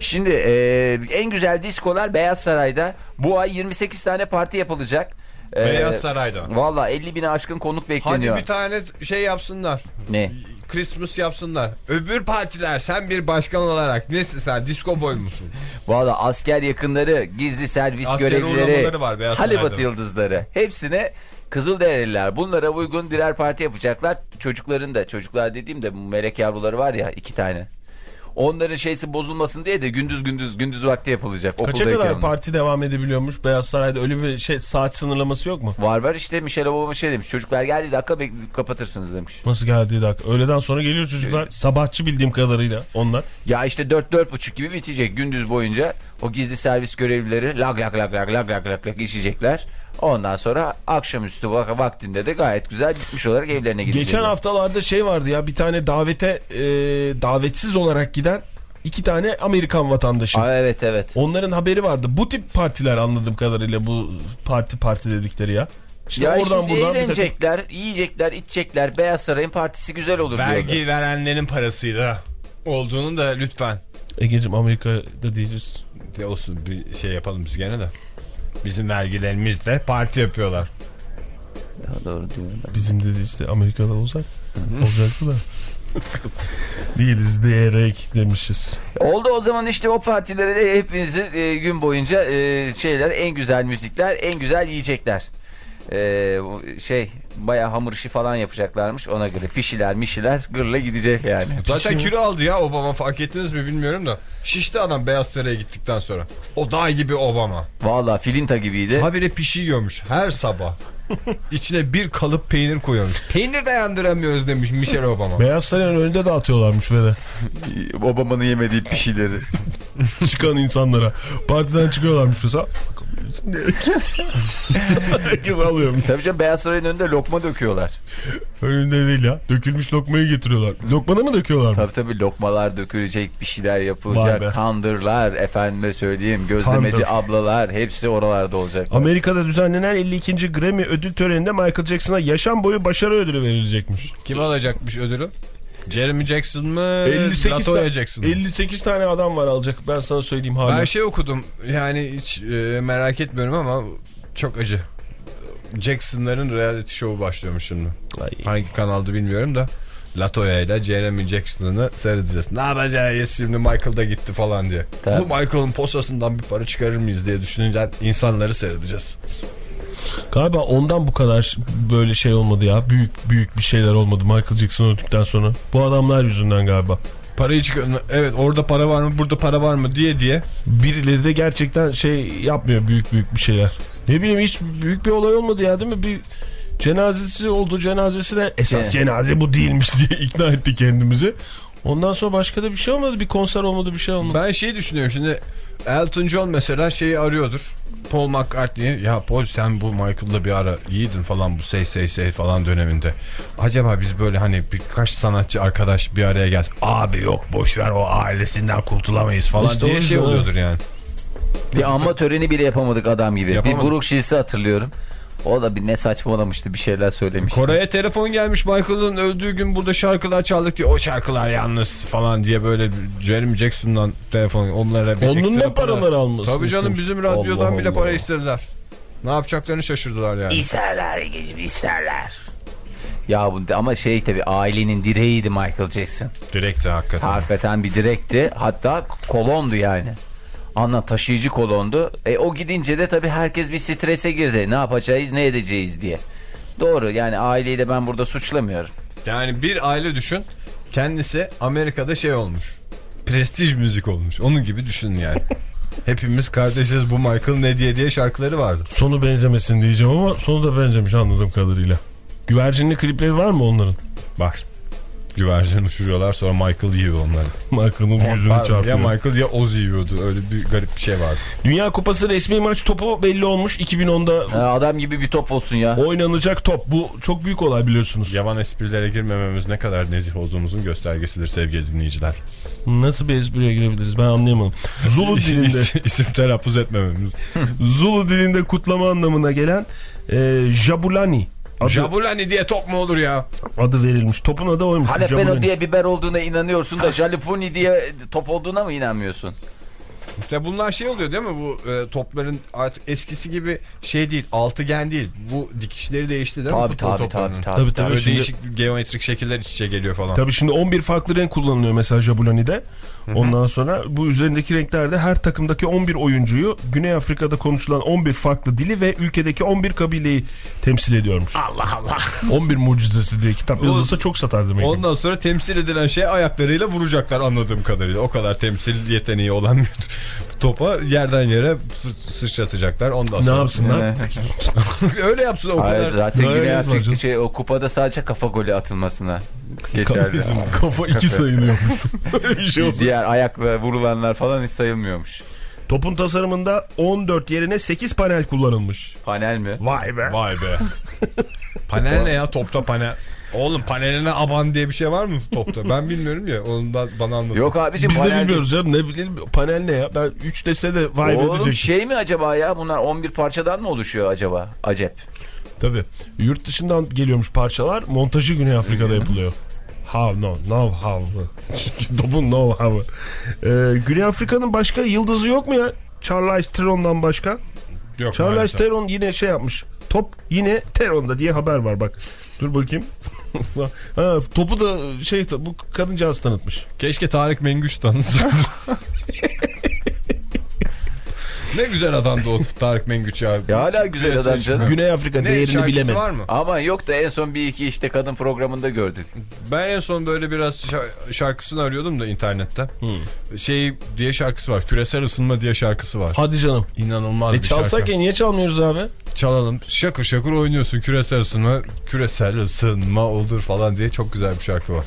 Şimdi e, en güzel diskolar Beyaz Saray'da. Bu ay 28 tane parti yapılacak. E, Beyaz Saray'da. Valla 50 bine aşkın konuk Hadi bekleniyor. bir tane şey yapsınlar. Ne? Christmas yapsınlar. Öbür partiler sen bir başkan olarak nesin sen? Disco boy musun? [LAUGHS] Valla asker yakınları, gizli servis Askeri görevlileri, var Saray'da. yıldızları hepsine Kızılderililer bunlara uygun birer parti yapacaklar. Çocukların da çocuklar dediğimde melek yavruları var ya iki tane. Onların şeysi bozulmasın diye de gündüz gündüz gündüz vakti yapılacak. Kaça kadar yanına. parti devam edebiliyormuş Beyaz Saray'da öyle bir şey saat sınırlaması yok mu? Var var işte Michelle Obama şey demiş çocuklar geldiği dakika kapatırsınız demiş. Nasıl geldiği dakika? Öğleden sonra geliyor çocuklar ee, sabahçı bildiğim kadarıyla onlar. Ya işte 4-4.30 gibi bitecek gündüz boyunca o gizli servis görevlileri lag lag lag lag lag lag lag, lag işecekler. Ondan sonra akşamüstü vak- vaktinde de gayet güzel bitmiş olarak evlerine gidecekler. Geçen haftalarda şey vardı ya bir tane davete e, davetsiz olarak giden iki tane Amerikan vatandaşı. Aa, evet evet. Onların haberi vardı. Bu tip partiler anladığım kadarıyla bu parti parti dedikleri ya. İşte ya oradan şimdi buradan bir takım- eğlenecekler, yiyecekler, içecekler. Beyaz Saray'ın partisi güzel olur Vergi diyorlar. verenlerin parasıyla olduğunu da lütfen. Egeciğim Amerika'da değiliz. De olsun bir şey yapalım biz gene de. Bizim vergilerimizle parti yapıyorlar. Ya doğru diyorlar. Bizim dedi işte Amerika'da olsak olacaktı da. [LAUGHS] değiliz diyerek demişiz. Oldu o zaman işte o partilere de hepinizi e, gün boyunca e, şeyler en güzel müzikler, en güzel yiyecekler. E, bu şey bayağı hamur işi falan yapacaklarmış ona göre. Pişiler mişiler gırla gidecek yani. Zaten kilo aldı ya Obama fark ettiniz mi bilmiyorum da. Şişti adam Beyaz Saray'a gittikten sonra. O dağ gibi Obama. Valla filinta gibiydi. Habire pişi yiyormuş her sabah. [LAUGHS] İçine bir kalıp peynir koyuyormuş. Peynir dayandıramıyoruz demiş Michelle Obama. Beyaz Saray'ın önünde dağıtıyorlarmış ve de Obama'nın yemediği pişileri. [LAUGHS] çıkan insanlara. Partiden çıkıyorlarmış mesela. Diyerek. [LAUGHS] Herkes alıyormuş. Tabii canım Beyaz Saray'ın önünde lokma döküyorlar. Önünde değil ya. Dökülmüş lokmayı getiriyorlar. Lokmanı mı döküyorlar? Tabii tabii lokmalar dökülecek, bir şeyler yapılacak. Tandırlar, efendime söyleyeyim, gözlemeci Tandır. ablalar hepsi oralarda olacak. Amerika'da düzenlenen 52. Grammy ödül töreninde Michael Jackson'a yaşam boyu başarı ödülü verilecekmiş. Kim alacakmış ödülü? Jeremy Jackson mı? 58 Latoya Jackson mı? 58 tane adam var alacak. Ben sana söyleyeyim hala. Ben şey okudum yani hiç e, merak etmiyorum ama çok acı. Jackson'ların reality show'u başlıyormuş şimdi. Ay. Hangi kanalda bilmiyorum da Latoya ile Jeremy Jackson'ı seyredeceğiz. Ne yapacağız şimdi Michael da gitti falan diye. Tabii. Bu Michael'ın posasından bir para çıkarır mıyız diye düşününce insanları seyredeceğiz. Galiba ondan bu kadar böyle şey olmadı ya. Büyük büyük bir şeyler olmadı Michael Jackson öldükten sonra. Bu adamlar yüzünden galiba. Parayı çıkar evet orada para var mı burada para var mı diye diye. Birileri de gerçekten şey yapmıyor büyük büyük bir şeyler. Ne bileyim hiç büyük bir olay olmadı ya değil mi? Bir cenazesi oldu cenazesi de esas Evet. cenaze bu değilmiş [LAUGHS] diye ikna etti kendimizi. Ondan sonra başka da bir şey olmadı. Bir konser olmadı bir şey olmadı. Ben şeyi düşünüyorum şimdi Elton John mesela şeyi arıyordur. Paul McCartney'i ya Paul sen bu Michael'la bir ara iyiydin falan bu Say Say Say falan döneminde. Acaba biz böyle hani birkaç sanatçı arkadaş bir araya gelsin. Abi yok boş ver o ailesinden kurtulamayız falan İşte diye şey oluyordur yani. Bir anma töreni bile yapamadık adam gibi. Yapamadık. Bir Buruk Şils'i hatırlıyorum. O da bir ne saçmalamıştı bir şeyler söylemişti. Kore'ye telefon gelmiş Michael'ın öldüğü gün burada şarkılar çaldık diye o şarkılar yalnız falan diye böyle Jeremy Jackson'dan telefon onlara bir Onun ne paralar alması Tabii canım bizim radyodan Allah bile Allah. para istediler. Ne yapacaklarını şaşırdılar yani. İsterler Ege'ciğim isterler. Ya bu ama şey tabii ailenin direğiydi Michael Jackson. Direkt hakikaten. Hakikaten bir direkti. Hatta kolondu yani. Ana taşıyıcı kolondu. E, o gidince de tabii herkes bir strese girdi. Ne yapacağız ne edeceğiz diye. Doğru yani aileyi de ben burada suçlamıyorum. Yani bir aile düşün. Kendisi Amerika'da şey olmuş. Prestij müzik olmuş. Onun gibi düşünün yani. [LAUGHS] Hepimiz kardeşiz bu Michael ne diye diye şarkıları vardı. Sonu benzemesin diyeceğim ama sonu da benzemiş anladığım kadarıyla. Güvercinli klipleri var mı onların? Var. Güvercin uçuruyorlar sonra Michael yiyor onları. Michael'ın yüzünü çarpıyor. Ya Michael ya Ozzy yiyordu. Öyle bir garip bir şey vardı. Dünya Kupası resmi maç topu belli olmuş. 2010'da Ha, adam gibi bir top olsun ya. oynanacak top. Bu çok büyük olay biliyorsunuz. Yavan esprilere girmememiz ne kadar nezih olduğumuzun göstergesidir sevgili dinleyiciler. Nasıl bir espriye girebiliriz ben anlayamadım. Zulu dilinde İsim telaffuz etmememiz. [LAUGHS] Zulu dilinde kutlama anlamına gelen e, Jabulani adı, Jabulani diye top mu olur ya? adı verilmiş. Topun adı oymuş. Jalapeno diye biber olduğuna inanıyorsun da jalapuni diye top olduğuna mı inanmıyorsun? İşte bunlar şey oluyor değil mi bu e, topların artık eskisi gibi şey değil altıgen değil. Bu dikişleri değişti değil mi Tabii futbol tabii toplarının? tabii. tabii, Tabii, tabii. Böyle Şimdi- değişik geometrik şekiller iç içe geliyor falan. Tabii şimdi 11 farklı renk kullanılıyor mesela Jabulani'de. Ondan sonra bu üzerindeki renklerde her takımdaki 11 oyuncuyu Güney Afrika'da konuşulan 11 farklı dili ve ülkedeki 11 kabileyi temsil ediyormuş. Allah Allah. [LAUGHS] 11 mucizesi diye kitap yazılsa çok satar demek. ki. Ondan sonra temsil edilen şey ayaklarıyla vuracaklar anladığım kadarıyla. O kadar temsil yeteneği olan bir topa yerden yere sı- sıçratacaklar. Ondan Ne sonra yapsınlar? [LAUGHS] öyle yapsın o Hayır, kadar. zaten Afrika canım. şey, o kupada sadece kafa golü atılmasına geçerli. Kafa iki sayılıyormuş. [LAUGHS] [LAUGHS] Bir şey. Diğer ayakla vurulanlar falan hiç sayılmıyormuş. Topun tasarımında 14 yerine 8 panel kullanılmış. Panel mi? Vay be. Vay be. panel ne ya topta panel. Oğlum paneline aban diye bir şey var mı topta? Ben bilmiyorum ya. Onu da bana anlat. Yok abicim Biz de panel bilmiyoruz ya. Ne bileyim panel ne ya? Ben 3 dese de vay be Oğlum diyecektim. şey mi acaba ya? Bunlar 11 parçadan mı oluşuyor acaba? Acep. Tabii. Yurt dışından geliyormuş parçalar. Montajı Güney Afrika'da yapılıyor. How no, no how. [LAUGHS] Topun no how. Ee, Güney Afrika'nın başka yıldızı yok mu ya? Charles Theron'dan başka. Yok, Charles maalesef. Theron yine şey yapmış. Top yine Theron'da diye haber var bak. Dur bakayım. [LAUGHS] ha, topu da şey bu kadıncağız tanıtmış. Keşke Tarık Mengüç tanısaydın. [LAUGHS] ne güzel adamdı o Tarık Mengüç ya. Ya hala güzel adam canım. Güney Afrika Ne değerini bilemedi. var mı? Ama yok da en son bir iki işte kadın programında gördük. Ben en son böyle biraz şa- şarkısını arıyordum da internette. Şey diye şarkısı var. Küresel ısınma diye şarkısı var. Hadi canım. İnanılmaz E bir çalsak şarkı. ya niye çalmıyoruz abi? Çalalım. Şakır şakır oynuyorsun. Küresel ısınma, küresel ısınma olur falan diye çok güzel bir şarkı var.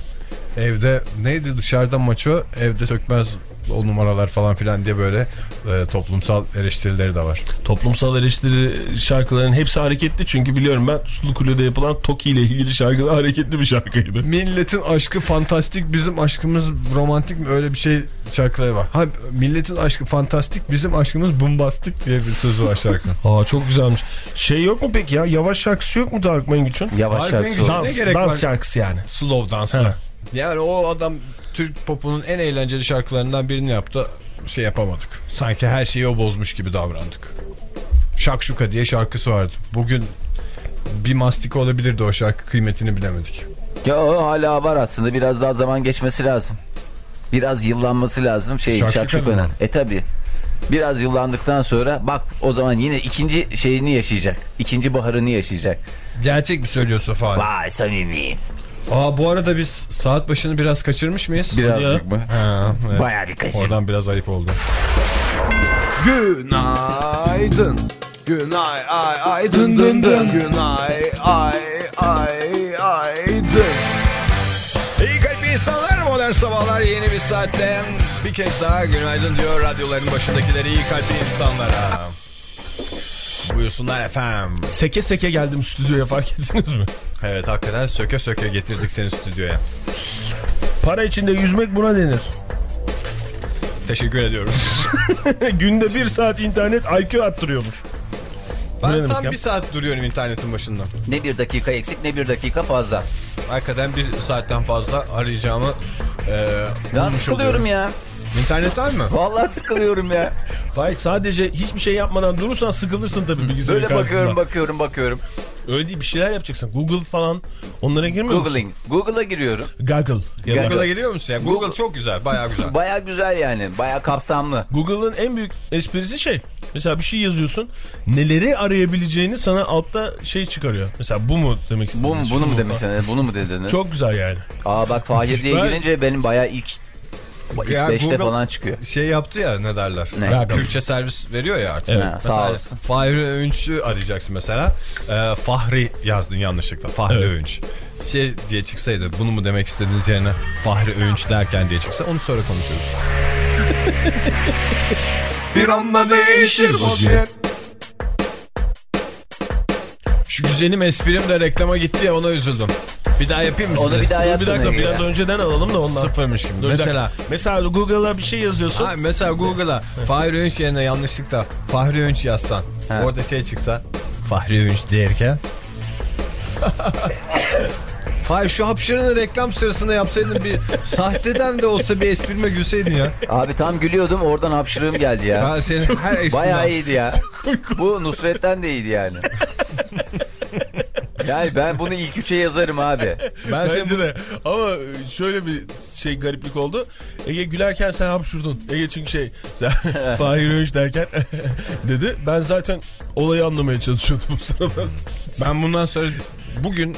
Evde neydi dışarıda maço evde sökmez o numaralar falan filan diye böyle e, toplumsal eleştirileri de var. Toplumsal eleştiri şarkıların hepsi hareketli çünkü biliyorum ben Sulu Kule'de yapılan Toki ile ilgili şarkı hareketli bir şarkıydı. Milletin aşkı fantastik bizim aşkımız romantik mi öyle bir şey şarkıları var. Ha milletin aşkı fantastik bizim aşkımız bombastik diye bir sözü var şarkı. [LAUGHS] Aa çok güzelmiş. Şey yok mu peki ya yavaş şarkısı yok mu Tarık Mengüç'ün? Yavaş Tarık şarkısı. Dans, dans şarkısı yani. Slow dansı. Yani o adam Türk popunun en eğlenceli şarkılarından birini yaptı. Şey yapamadık. Sanki her şeyi o bozmuş gibi davrandık. Şakşuka diye şarkısı vardı. Bugün bir mastik olabilirdi o şarkı kıymetini bilemedik. Ya o hala var aslında biraz daha zaman geçmesi lazım. Biraz yıllanması lazım şey Şakşuka'nın? E tabi. Biraz yıllandıktan sonra bak o zaman yine ikinci şeyini yaşayacak. İkinci baharını yaşayacak. Gerçek mi söylüyorsun Fahri? Vay samimi. Aa bu arada biz saat başını biraz kaçırmış mıyız? Birazcık mı? Ha, evet. Bayağı bir kaçır. Oradan biraz ayıp oldu. Günaydın. Günay ay ay dın dın dın. Günay ay ay ay dın. İyi kalp insanlar modern sabahlar yeni bir saatten bir kez daha günaydın diyor radyoların başındakileri iyi kalpli insanlara. Buyursunlar efendim. Seke seke geldim stüdyoya fark ettiniz mi? Evet hakikaten söke söke getirdik seni stüdyoya. Para içinde yüzmek buna denir. Teşekkür ediyoruz. [LAUGHS] Günde bir saat internet IQ arttırıyormuş. Ne ben demek tam ya? bir saat duruyorum internetin başında. Ne bir dakika eksik ne bir dakika fazla. Hakikaten bir saatten fazla arayacağımı e, Ya sıkılıyorum ya. İnternet var mı? Vallahi sıkılıyorum ya. Vay sadece hiçbir şey yapmadan durursan sıkılırsın tabii bilgisayarın Böyle karşısında. bakıyorum bakıyorum bakıyorum. Öyle değil bir şeyler yapacaksın. Google falan onlara girmiyor musun? Googling. Google'a giriyorum. Google. Google'a giriyor musun ya? Google, Google- çok güzel, bayağı güzel. Baya güzel yani. Baya kapsamlı. Google'ın en büyük esprisi şey. Mesela bir şey yazıyorsun. Neleri arayabileceğini sana altta şey çıkarıyor. Mesela bu mu demek istedin? Bu mu, bunu mu demek istediniz? Bunu mu dediniz? Çok güzel yani. Aa bak Fahir diye girince benim baya ilk ilk Ya 5'te Google- falan çıkıyor. Şey yaptı ya ne derler? Ne? Türkçe servis veriyor ya artık. Evet. Ha, Mesela sağ olsun. Fahri Öğünç'ü arayacaksın mesela. Ee, Fahri yazdın yanlışlıkla. Fahri Evet. Öğünç. Şey diye çıksaydı bunu mu demek istediğiniz yerine Fahri Öğünç derken diye çıksa onu sonra konuşuruz. Bir anda değişir vaziyet. Şu güzelim esprim de reklama gitti ya ona üzüldüm. Bir daha yapayım mı Onu size? bir daha Dur bir yapsana. dakika ya. biraz önceden alalım da ondan. Sıfırmış gibi. Dur mesela Mesela Google'a bir şey yazıyorsun. Ha, mesela Google'a Fahri Öğünç yerine yanlışlıkla Fahri Öğünç yazsan. Ha. Orada şey çıksa Fahri Öğünç derken [LAUGHS] Hayır şu hapşırığını reklam sırasında yapsaydın bir sahteden de olsa bir esprime gülseydin ya. Abi tam gülüyordum oradan hapşırığım geldi ya. Ben senin her. Bayağı iyiydi ya. [LAUGHS] Bu Nusret'ten de iyiydi yani. [LAUGHS] Yani ben bunu ilk üçe yazarım abi. Ben senin Bence de. Ama şöyle bir şey gariplik oldu. Ege gülerken sen hapşurdun. Ege çünkü şey sen [LAUGHS] Fahir Öğünç derken [LAUGHS] dedi. Ben zaten olayı anlamaya çalışıyordum bu sırada. Ben bundan sonra bugün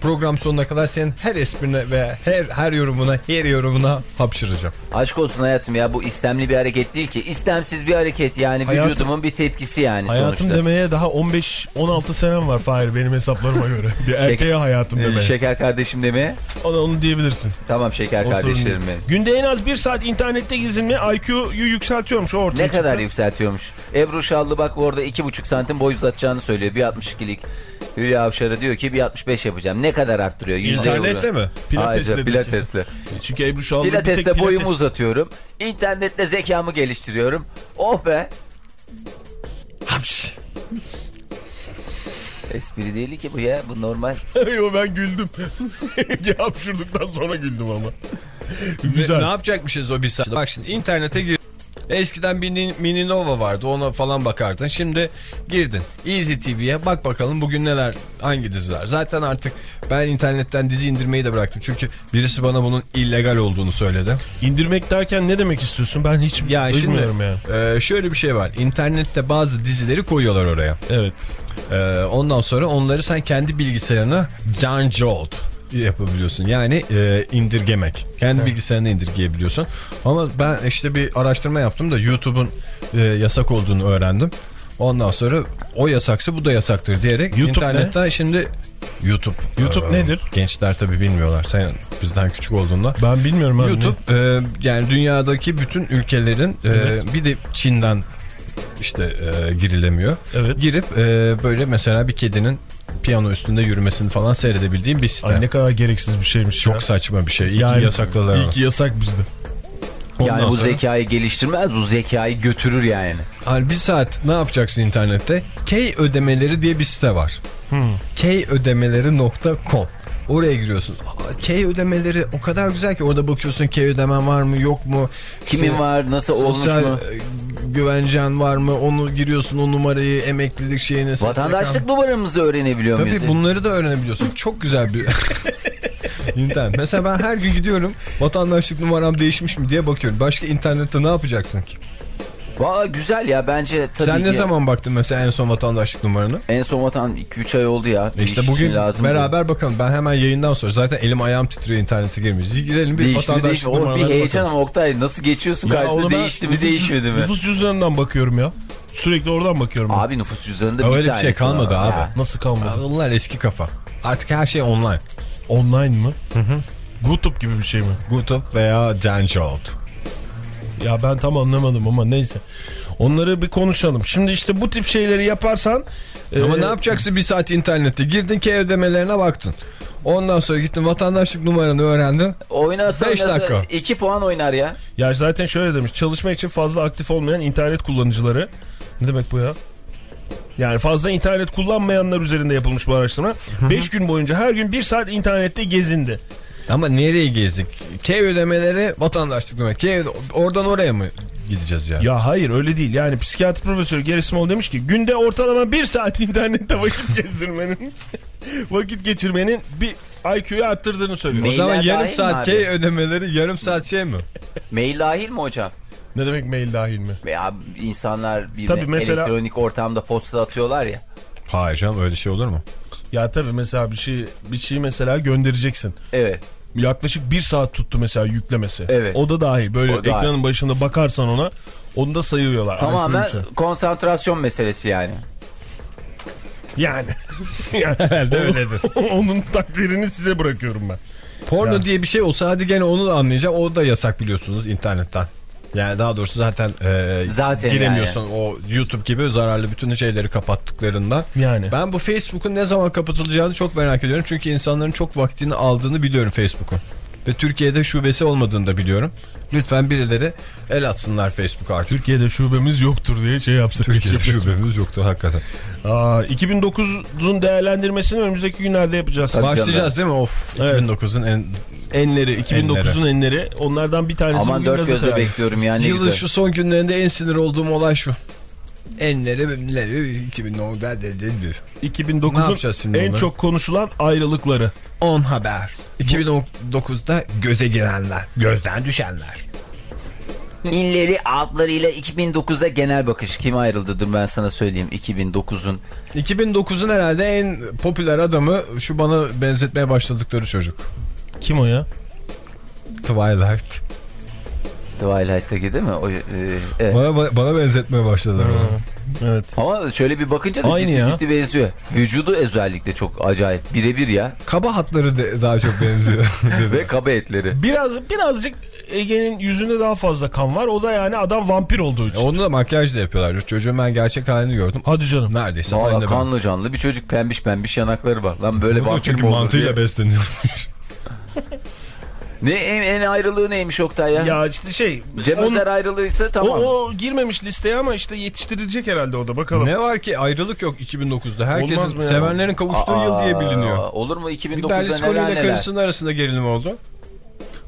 program sonuna kadar senin her esprine ve her her yorumuna, her yorumuna hapşıracağım. Aşk olsun hayatım ya bu istemli bir hareket değil ki. İstemsiz bir hareket yani Hayatım- vücudumun bir tepkisi yani Hayatım sonuçta. demeye daha 15-16 senem var Fahir benim hesaplarıma göre. [LAUGHS] Bir erkeğe hayatım Ee, demeye. Şeker kardeşim demeye. Ona onu diyebilirsin. Tamam şeker O kardeşlerim benim. Günde en az bir saat internette gezinme IQ'yu yükseltiyormuş ortaya Ne çıktı. kadar yükseltiyormuş. Ebru Şallı bak orada iki buçuk santim boy uzatacağını söylüyor. Bir 62'lik Hülya Avşar'a diyor ki bir 65 yapacağım. Ne kadar arttırıyor? İnternetle mi? Pilatesle Hayır, Pilatesle. Çünkü Ebru bir tek Pilatesle pilates- boyumu uzatıyorum. İnternetle zekamı geliştiriyorum. Oh be. Hapş. Espri değil ki bu ya. Bu normal. [LAUGHS] Yo ben güldüm. [LAUGHS] Hapşurduktan sonra güldüm ama. Güzel. Güzel. Ne yapacakmışız o bir saat? Bak şimdi internete gir. Eskiden bir Ni- Mini Nova vardı ona falan bakardın. Şimdi girdin Easy TV'ye bak bakalım bugün neler hangi diziler. Zaten artık ben internetten dizi indirmeyi de bıraktım. Çünkü birisi bana bunun illegal olduğunu söyledi. İndirmek derken ne demek istiyorsun? Ben hiç Yani şimdi bilmiyorum yani. e, şöyle bir şey var. İnternette bazı dizileri koyuyorlar oraya. Evet. E, ondan sonra onları sen kendi bilgisayarına download yapabiliyorsun. Yani e, indirgemek. Kendi bilgisayarına indirgeyebiliyorsun. Ama ben işte bir araştırma yaptım da YouTube'un e, yasak olduğunu öğrendim. Ondan sonra o yasaksa bu da yasaktır diyerek YouTube internetten şimdi YouTube. YouTube e, nedir? Gençler tabii bilmiyorlar. Sen bizden küçük olduğunda. Ben bilmiyorum abi. YouTube e, yani dünyadaki bütün ülkelerin e, bir de Çin'den işte e, girilemiyor. Evet. Girip e, böyle mesela bir kedinin piyano üstünde yürümesini falan seyredebildiğim bir site. Ay ne kadar gereksiz bir şeymiş Çok ya. saçma bir şey. İyi Yani ki yasakladılar. İyi ki yasak bizde. Yani bu sonra- zekayı geliştirmez. Bu zekayı götürür yani. Hani bir saat ne yapacaksın internette? K ödemeleri diye bir site var. Hmm. Ködemeleri.com Oraya giriyorsun. K ödemeleri o kadar güzel ki orada bakıyorsun K ödemen var mı yok mu? Kimin var? Nasıl olmuş mu? e, güvencen var mı? Onu giriyorsun o numarayı emeklilik şeyini. SSK. Vatandaşlık numaramızı öğrenebiliyor muyuz? Tabii bunları da öğrenebiliyorsun. Çok güzel bir [LAUGHS] internet. Mesela ben her gün gidiyorum vatandaşlık numaram değişmiş mi diye bakıyorum. Başka internette ne yapacaksın ki? Valla güzel ya bence tabii Sen ki. ne zaman baktın mesela en son vatandaşlık numaranı? En son vatan 2-3 ay oldu ya. E işte bugün lazım beraber bakalım. Ben hemen yayından sonra zaten elim ayağım titriyor internete girmiş. Girelim bir Değişti vatandaşlık mi? O bir heyecan bakalım. ama Oktay nasıl geçiyorsun Ya ben değişti mi nüfus- değişmedi mi? Nüfus cüzdanından bakıyorum ya. Sürekli oradan bakıyorum. ben. Abi nüfus cüzdanında Öyle bir bir tane şey kalmadı abi. Nasıl kalmadı? Aa, Onlar eski kafa. Artık her şey online. Online mı? Hı hı. YouTube gibi bir şey mi? YouTube veya Download. Ya ben tam anlamadım ama neyse. Onları bir konuşalım. Şimdi işte bu tip şeyleri yaparsan... Ama e, ne yapacaksın bir saat internette? Girdin K ödemelerine baktın. Ondan sonra gittin vatandaşlık numaranı öğrendin. Oynasa Beş oynasa dakika. 2 puan oynar ya. Ya zaten şöyle demiş. Çalışma için fazla aktif olmayan internet kullanıcıları. Ne demek bu ya? Yani fazla internet kullanmayanlar üzerinde yapılmış bu araştırma. 5 gün boyunca her gün 1 saat internette gezindi. Ama nereye gezdik? K ödemeleri vatandaşlık numarası. K oradan oraya mı gideceğiz ya? Ya hayır öyle değil. Yani psikiyatri profesörü Gerisimoğlu demiş ki günde ortalama 1 saat internette vakit [LAUGHS] gezdirmenin vakit geçirmenin bir IQ'yu arttırdığını söylüyor. o zaman yarım saat? K ödemeleri yarım saat şey mi? Mail dahil mi hocam? Ne demek mail dahil mi? Veya insanlar bir mesela- elektronik ortamda posta atıyorlar ya. Hayır canım öyle şey olur mu? Ya tabii mesela bir şey bir şey mesela göndereceksin. Evet. Yaklaşık bir saat tuttu mesela yüklemesi. Evet. O da dahil. Böyle O dahil. ekranın başında bakarsan ona onu da sayıyorlar. Tamamen IQ'yu. konsantrasyon meselesi yani. Yani. [LAUGHS] yani Herhalde öyledir. [LAUGHS] Onun takdirini size bırakıyorum ben. Porno Ya. diye bir şey olsa hadi gene onu da anlayacağım. O da yasak biliyorsunuz internetten. Yani daha doğrusu zaten, e, Zaten giremiyorsun. O YouTube gibi zararlı bütün şeyleri kapattıklarından. Yani. Ben bu Facebook'un ne zaman kapatılacağını çok merak ediyorum. Çünkü insanların çok vaktini aldığını biliyorum Facebook'un. Ve Türkiye'de şubesi olmadığını da biliyorum. Lütfen birileri el atsınlar Facebook artık. Türkiye'de şubemiz yoktur diye şey yapsak. Türkiye'de şubemiz yoktu hakikaten. Aa, 2009'un değerlendirmesini önümüzdeki günlerde yapacağız. Tabii. Başlayacağız değil mi? Of. Evet. 2009'un en Enleri, 2009'un enleri. Onlardan bir tanesi Aman bugün dört gözle yani. bekliyorum ya ne Yılın şu son günlerinde en sinir olduğum olay şu. Enleri benleri 2010'da dedi. Ne 2009'un yapacağız şimdi en onları? çok konuşulan ayrılıkları. 10 haber. 2009'da göze girenler, gözden düşenler. İnleri altlarıyla 2009'a genel bakış. Kim ayrıldı? Dur ben sana söyleyeyim. 2009'un 2009'un herhalde en popüler adamı şu bana benzetmeye başladıkları çocuk. Kim o ya? Twilight. Twilight'taki değil mi? O, e, evet. Bana, bana benzetmeye başladılar onu. Evet. Ama şöyle bir bakınca da Aynı ciddi ya. ciddi benziyor. Vücudu özellikle çok acayip. Birebir ya. Kaba hatları de daha çok benziyor. [LAUGHS] Ve kaba etleri. Biraz birazcık Ege'nin yüzünde daha fazla kan var. O da yani adam vampir olduğu için. Onu da makyajla yapıyorlar. Çocuğun ben gerçek halini gördüm. Hadi canım. Neredeyse Valla aynı ben. kanlı canlı bir çocuk pembiş pembiş yanakları var. Lan böyle vampir çünkü mi olur mantıyla diye. besleniyor. [LAUGHS] Ne en, en ayrılığı neymiş Oktay ya? Ya işte şey. Cem onun- Özer ayrılığıysa o, tamam. o girmemiş listeye ama işte yetiştirilecek herhalde o da bakalım. ne var ki ayrılık yok 2009'da. Olmaz Herkesin sevenlerin kavuştuğu yıl diye biliniyor. Aa, Olur mu Bir 2009'da Berlusconi neler ile neler. karısının arasında gerilim oldu.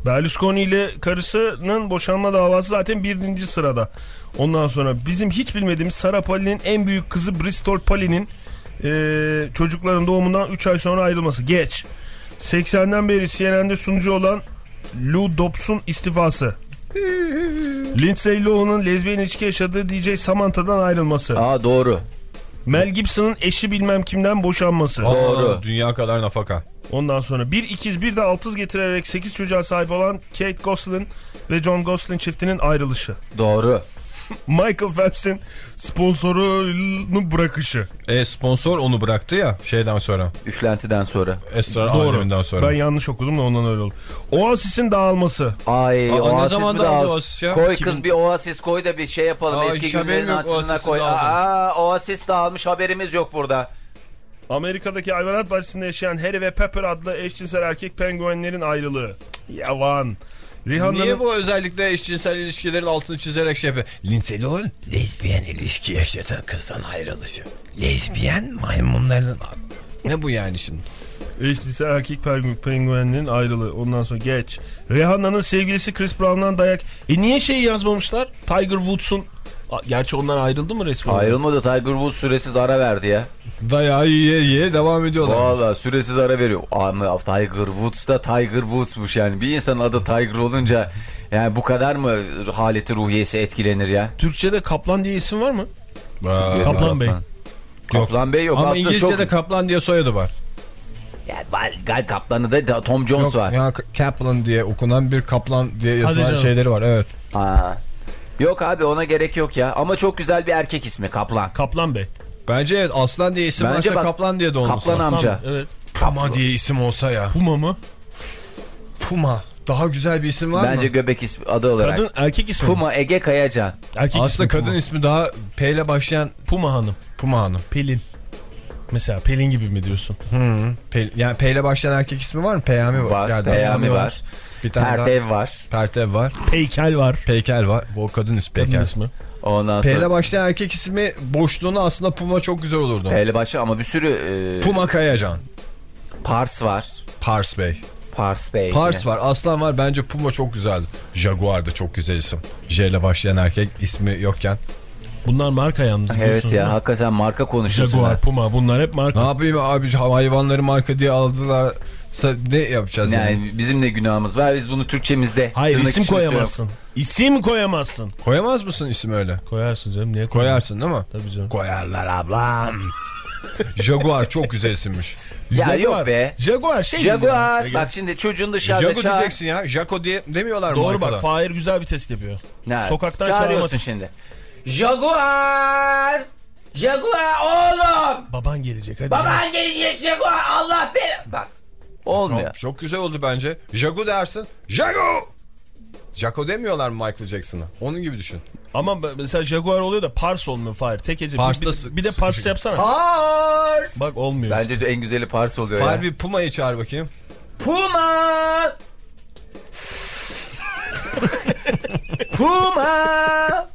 Berlusconi ile karısının boşanma davası zaten birinci sırada. Ondan sonra bizim hiç bilmediğimiz Sarah Palin'in en büyük kızı Bristol Palin'in eee, çocukların doğumundan 3 ay sonra ayrılması. Geç. 80'den beri CNN'de sunucu olan Lou Dobbs'un istifası. Lindsay Lohan'ın lezbiyen ilişki yaşadığı DJ Samantha'dan ayrılması. Aa doğru. Mel Gibson'ın eşi bilmem kimden boşanması. Doğru. Aa, dünya kadar nafaka. Ondan sonra bir ikiz bir de altız getirerek 8 çocuğa sahip olan Kate Gosselin ve John Gosselin çiftinin ayrılışı. Doğru. Michael Phelps'in sponsorunu bırakışı. E sponsor onu bıraktı ya şeyden sonra. Üflentiden sonra. Esrar Doğru. aleminden sonra. Ben yanlış okudum da ondan öyle oldu. Oasis'in dağılması. Ay Aa, ne oasis zaman mi dağıldı dağıldı? Oasis ya? Koy 2000 kız bir oasis koy da bir şey yapalım. Aa, Eski günlerin hatırına koy. dağıldığını. Aa oasis dağılmış haberimiz yok burada. Amerika'daki hayvanat bahçesinde yaşayan Harry ve Pepper adlı eşcinsel erkek penguenlerin ayrılığı. Yavan. Rihanna'nın... Niye bu özellikle eşcinsel ilişkilerin altını çizerek şey yapıyor? Lindsay Lohan lezbiyen ilişki yaşatan kızdan ayrılışı. Lezbiyen maymunların... Ne bu yani şimdi? Eşcinsel erkek pengu- penguenlerin ayrılığı. Ondan sonra geç. Rihanna'nın sevgilisi Chris Brown'dan dayak. E niye şey yazmamışlar? Tiger Woods'un... Gerçi onlar ayrıldı mı resmen? Ayrılmadı Tiger Woods süresiz ara verdi ya. Dayağı yiye yiye devam ediyorlar. Valla süresiz ara veriyor. Ama Tiger Woods da Tiger Woods'muş yani. Bir insanın adı Tiger olunca yani bu kadar mı haleti ruhiyesi etkilenir ya? Türkçe'de Kaplan diye isim var mı? Aa, Kaplan Bey. Kaplan Bey yok. Ama Aslında İngilizce'de çok... Kaplan diye soyadı var. Ya, Gal Kaplan'ı da Tom Jones Yok, var. ya Kaplan diye okunan bir Kaplan diye yazılan şeyleri var evet. Ha. Yok abi ona gerek yok ya. Ama çok güzel bir erkek ismi Kaplan. Kaplan Bey. Bence evet Aslan diye isim Bence varsa bak, Kaplan diye de olması Kaplan lazım. amca. Evet. Puma diye isim olsa ya. Puma mı? Puma. Daha güzel bir isim var Bence mı? göbek ismi adı olarak. Kadın erkek ismi. mi? Puma Ege Kayacan. Erkek Aslında ismi kadın Puma. ismi daha P ile başlayan Puma Hanım. Puma Hanım. Pelin. Mesela Pelin gibi mi diyorsun? Pe, yani P ile başlayan erkek ismi var mı? Peyami var. Var. Yani Peyami var. var. Bir tane Pertev var. Pertev var. Peykel var. Peykel var. Bu kadın ismi Kadın Peykel. ismi. Ondan P ile başlayan erkek ismi boşluğunu aslında Puma çok güzel olurdu. P'li başla ama bir sürü e, Puma Kayacan. Pars var. Pars Bey. Pars Bey. Pars var. Aslan var. Bence Puma çok güzeldi. Jaguar da çok güzel isim. J ile başlayan erkek ismi yokken. Bunlar marka yalnız. Evet ya hakikaten marka konuşuyorsun. Jaguar. Puma bunlar hep Ne marka. yapayım abi hayvanları marka diye aldılar. Ne yapacağız yani? Yani bizim de günahımız var. Biz bunu Türkçemizde. Hayır tırnak isim koyamazsın. İsim koyamazsın. Koyamaz mısın isim öyle? Koyarsın canım niye koyarsın? Değil mi? Tabii canım. Koyarlar ablam. [LAUGHS] Jaguar çok güzel isimmiş. Ya yok be. Jaguar şey Jaguar. gibi. Bak şimdi çocuğun dışarıda Jago çağır. diyeceksin ya. Jaco diye demiyorlar mı Doğru bak Fahir güzel bir test yapıyor. Ne? Sokaktan Çağırıyorsun şimdi. Jaguar. Jaguar oğlum. Baban gelecek hadi. Baban gelecek Jaguar. Allah beni. Bak. Olmuyor. Çok, çok güzel oldu bence. Jago dersin. Jago! Jaco demiyorlar mı Michael Jackson'a? Onun gibi düşün. Ama mesela Jaguar oluyor da Pars olmuyor Fahir. Tek hece. Bir, Pars'ta bir, bir de Pars yapsana. Pars. Bak olmuyor. Bence en güzeli Pars oluyor Fahir ya. bir Puma'yı çağır bakayım. Puma. [LAUGHS] Puma.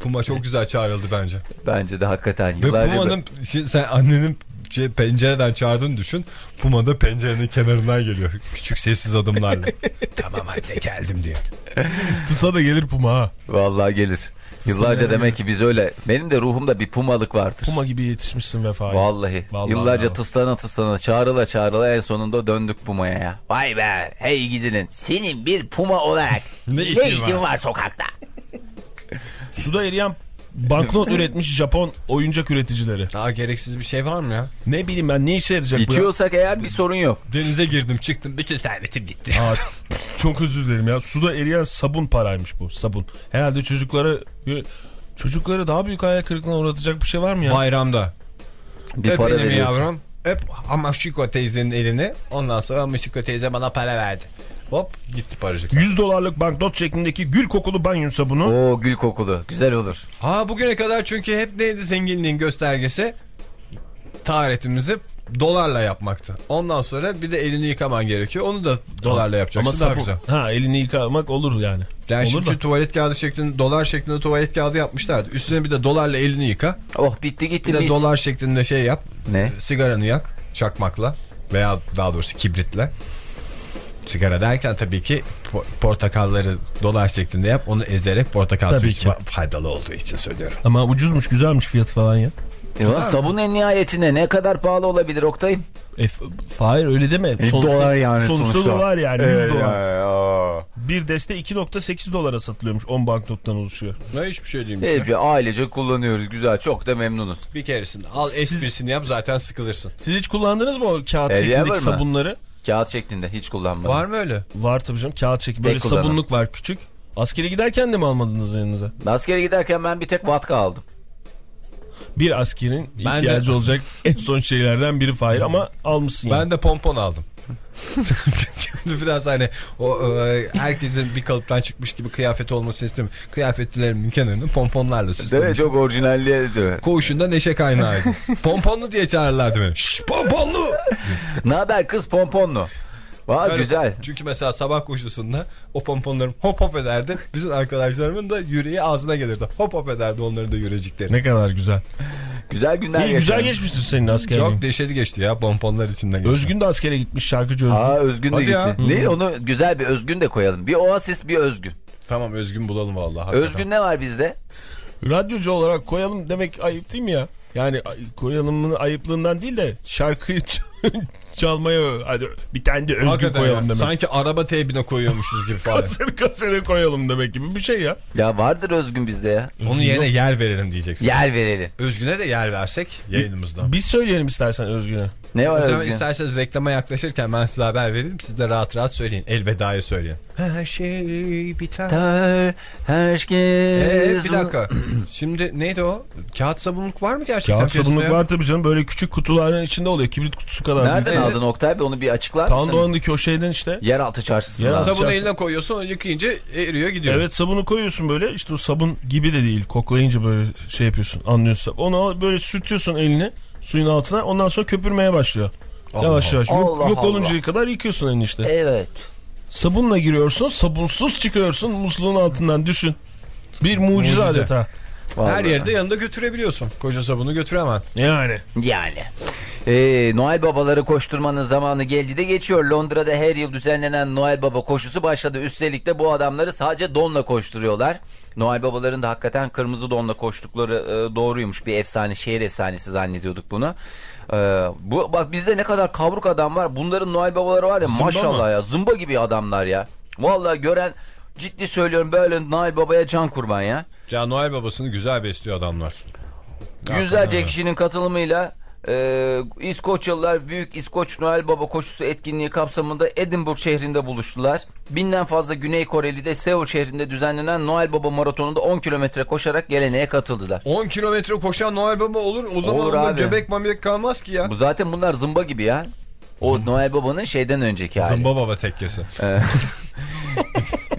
Puma çok güzel çağrıldı bence. Bence de hakikaten Ve. Puma'nın şey, sen annenin şey, pencereden çağırdığını düşün. Puma da pencerenin kenarından geliyor. Küçük sessiz adımlarla. [LAUGHS] tamam anne geldim diye. [LAUGHS] Tısa da gelir Puma ha. Vallahi gelir. Yıllarca demek ki biz öyle. Benim de ruhumda bir pumalık vardır. Puma gibi yetişmişsin vefa. Vallahi. Vallahi Yıllarca bravo. tıslana tıslana çağrıla çağrıla en sonunda döndük Puma'ya ya. Vay be hey gidinin senin bir Puma olarak [LAUGHS] Ne ne işin işin, var? var? sokakta? Suda eriyen banknot üretmiş Japon oyuncak üreticileri. Daha gereksiz bir şey var mı ya? Ne bileyim ben ne işe yarayacak bu ya? İçiyorsak eğer bir sorun yok. Denize girdim çıktım bütün servetim gitti. Aa, çok özür dilerim ya. Suda eriyen sabun paraymış bu sabun. Herhalde çocuklara çocukları daha büyük hayal kırıklığına uğratacak bir şey var mı ya? Bayramda. Bir Öp para elimi yavrum. Öp Amaşiko teyzenin elini. Ondan sonra Amaşiko teyze bana para verdi. Hop gitti paracık. 100 dolarlık banknot şeklindeki gül kokulu banyo sabunu. Oo gül kokulu güzel olur. Ha bugüne kadar çünkü hep neydi zenginliğin göstergesi? Taharetimizi dolarla yapmaktı. Ondan sonra bir de elini yıkaman gerekiyor. Onu da dolarla yapacaksın Ama daha güzel. ha elini yıkamak olur yani. Yani olur şimdi da. tuvalet kağıdı şeklinde dolar şeklinde tuvalet kağıdı yapmışlardı. Üstüne bir de dolarla elini yıka. Oh bitti gitti Bir de mis. dolar şeklinde şey yap. Ne? Sigaranı yak çakmakla veya daha doğrusu kibritle. Sigara derken tabii ki po- portakalları dolar şeklinde yap. Onu ezerek portakal Tabii suyu faydalı olduğu için söylüyorum. Ama ucuzmuş güzelmiş fiyatı falan ya. Ya, sabun en nihayetinde ne kadar pahalı olabilir Oktay'ım? E, Fahir öyle deme. E, dolar yani sonuçta. sonuçta. dolar yani 100 Evet, dolar. ya, ya. Bir deste 2.8 dolara satılıyormuş 10 banknottan oluşuyor. Ne hiçbir şey değilmiş. Hepsi ailece kullanıyoruz güzel çok da memnunuz. Bir keresinde al esprisini yap zaten sıkılırsın. Siz hiç kullandınız mı o kağıt El şeklindeki var mı? Kağıt şeklinde hiç kullanmadım. Var mı öyle? Var tabii canım kağıt şekli. Böyle sabunluk var küçük. Askere giderken de mi almadınız yanınıza? Askere giderken ben bir tek vatka aldım. Bir askerin Ben ihtiyacı de- olacak [LAUGHS] en son şeylerden biri Fahir ama almışsın yani. Ben de pompon aldım. [LAUGHS] Biraz hani o e, herkesin bir kalıptan çıkmış gibi kıyafet olmasını istemiyorum. Kıyafetlerimin kenarını pomponlarla mi? süslemiştim. Çok orijinalliğe diyor. Koğuşunda neşe kaynağıydı. [LAUGHS] Pomponlu diye çağırırlardı beni. Şşş pomponlu. Ne haber kız pomponlu? Vay Öyle- güzel. Çünkü mesela sabah koşusunda o pomponlarım hop hop ederdi. Bütün arkadaşlarımın da yüreği ağzına gelirdi. Hop hop ederdi onların da yürecikleri. Ne kadar güzel. Güzel günler İyi, güzel geçmiştir senin askerliğin. Çok deşeli geçti ya pomponlar içinden geçti. Özgün de askere gitmiş şarkıcı Özgün. Aa Özgün de Hadi gitti. ya. Ne onu güzel bir Özgün de koyalım. Bir Oasis bir Özgün. Tamam Özgün bulalım vallahi. hakikaten. Özgün ne var bizde? Radyocu olarak koyalım demek ayıp değil mi ya? Yani koyalımın ayıplığından değil de şarkıyı [LAUGHS] çalmaya hadi bir tane de Özgün Hakikaten koyalım ya. demek. Sanki araba teybine koyuyormuşuz gibi falan. [LAUGHS] Kasete kasete koyalım demek gibi bir şey ya. Ya vardır Özgün bizde ya. Onun yerine yer verelim diyeceksin. Yer verelim. Özgün'e de yer versek yayınımızdan. Biz söyleyelim istersen Özgün'e. Ne O var zaman Özgün? isterseniz reklama yaklaşırken ben size haber vereyim. Siz de rahat rahat söyleyin. Elveda'yı söyleyin. Her şey biter. Ter, her şey. Ee, bir dakika. [CLEARS THROAT] Şimdi neydi o? Kağıt sabunluk var mı gerçekten? Kağıt piyasada sabunluk var tabii canım böyle küçük kutuların içinde oluyor. Kibrit kutusu kadar. Nereden büyük. aldın Oktay Bey onu bir açıklar mısın? Tandoğan'daki o şeyden işte. Yeraltı çarşısında. Yeraltı- Sabunu Çarşı- eline koyuyorsun, onu yıkayınca eriyor gidiyor. Evet sabunu koyuyorsun böyle işte o sabun gibi de değil koklayınca böyle şey yapıyorsun anlıyorsun. Onu böyle sürtüyorsun elini suyun altına ondan sonra köpürmeye başlıyor. yavaş yavaş yok, Allah yok Allah. oluncaya kadar yıkıyorsun elini işte. Evet. Sabunla giriyorsun sabunsuz çıkıyorsun musluğun altından düşün. Bir mucize, Mucize. adeta. Her Vallahi. yerde yanında götürebiliyorsun. Koca sabunu götüremem. Yani. Yani. Ee, Noel babaları koşturmanın zamanı geldi de geçiyor. Londra'da her yıl düzenlenen Noel Baba koşusu başladı. Üstelik de bu adamları sadece donla koşturuyorlar. Noel babaların da hakikaten kırmızı donla koştukları e, doğruymuş. Bir efsane, şehir efsanesi zannediyorduk bunu. Ee, bu bak bizde ne kadar kavruk adam var. Bunların Noel babaları var ya Zımba maşallah mı? ya. Zımba gibi adamlar ya. Vallahi gören ciddi söylüyorum böyle Noel babaya can kurban ya. Ya Noel babasını güzel besliyor adamlar. Yüzlerce kişinin katılımıyla e, İskoçyalılar Büyük İskoç Noel Baba koşusu etkinliği kapsamında Edinburgh şehrinde buluştular. Binden fazla Güney Koreli de Seul şehrinde düzenlenen Noel Baba maratonunda 10 kilometre koşarak geleneğe katıldılar. 10 kilometre koşan Noel Baba olur. O zaman Olur abi. göbek mamek kalmaz ki ya. Bu zaten bunlar zımba gibi ya. O Noel Baba'nın şeyden önceki hali. Zımba baba tekkesi. [LAUGHS]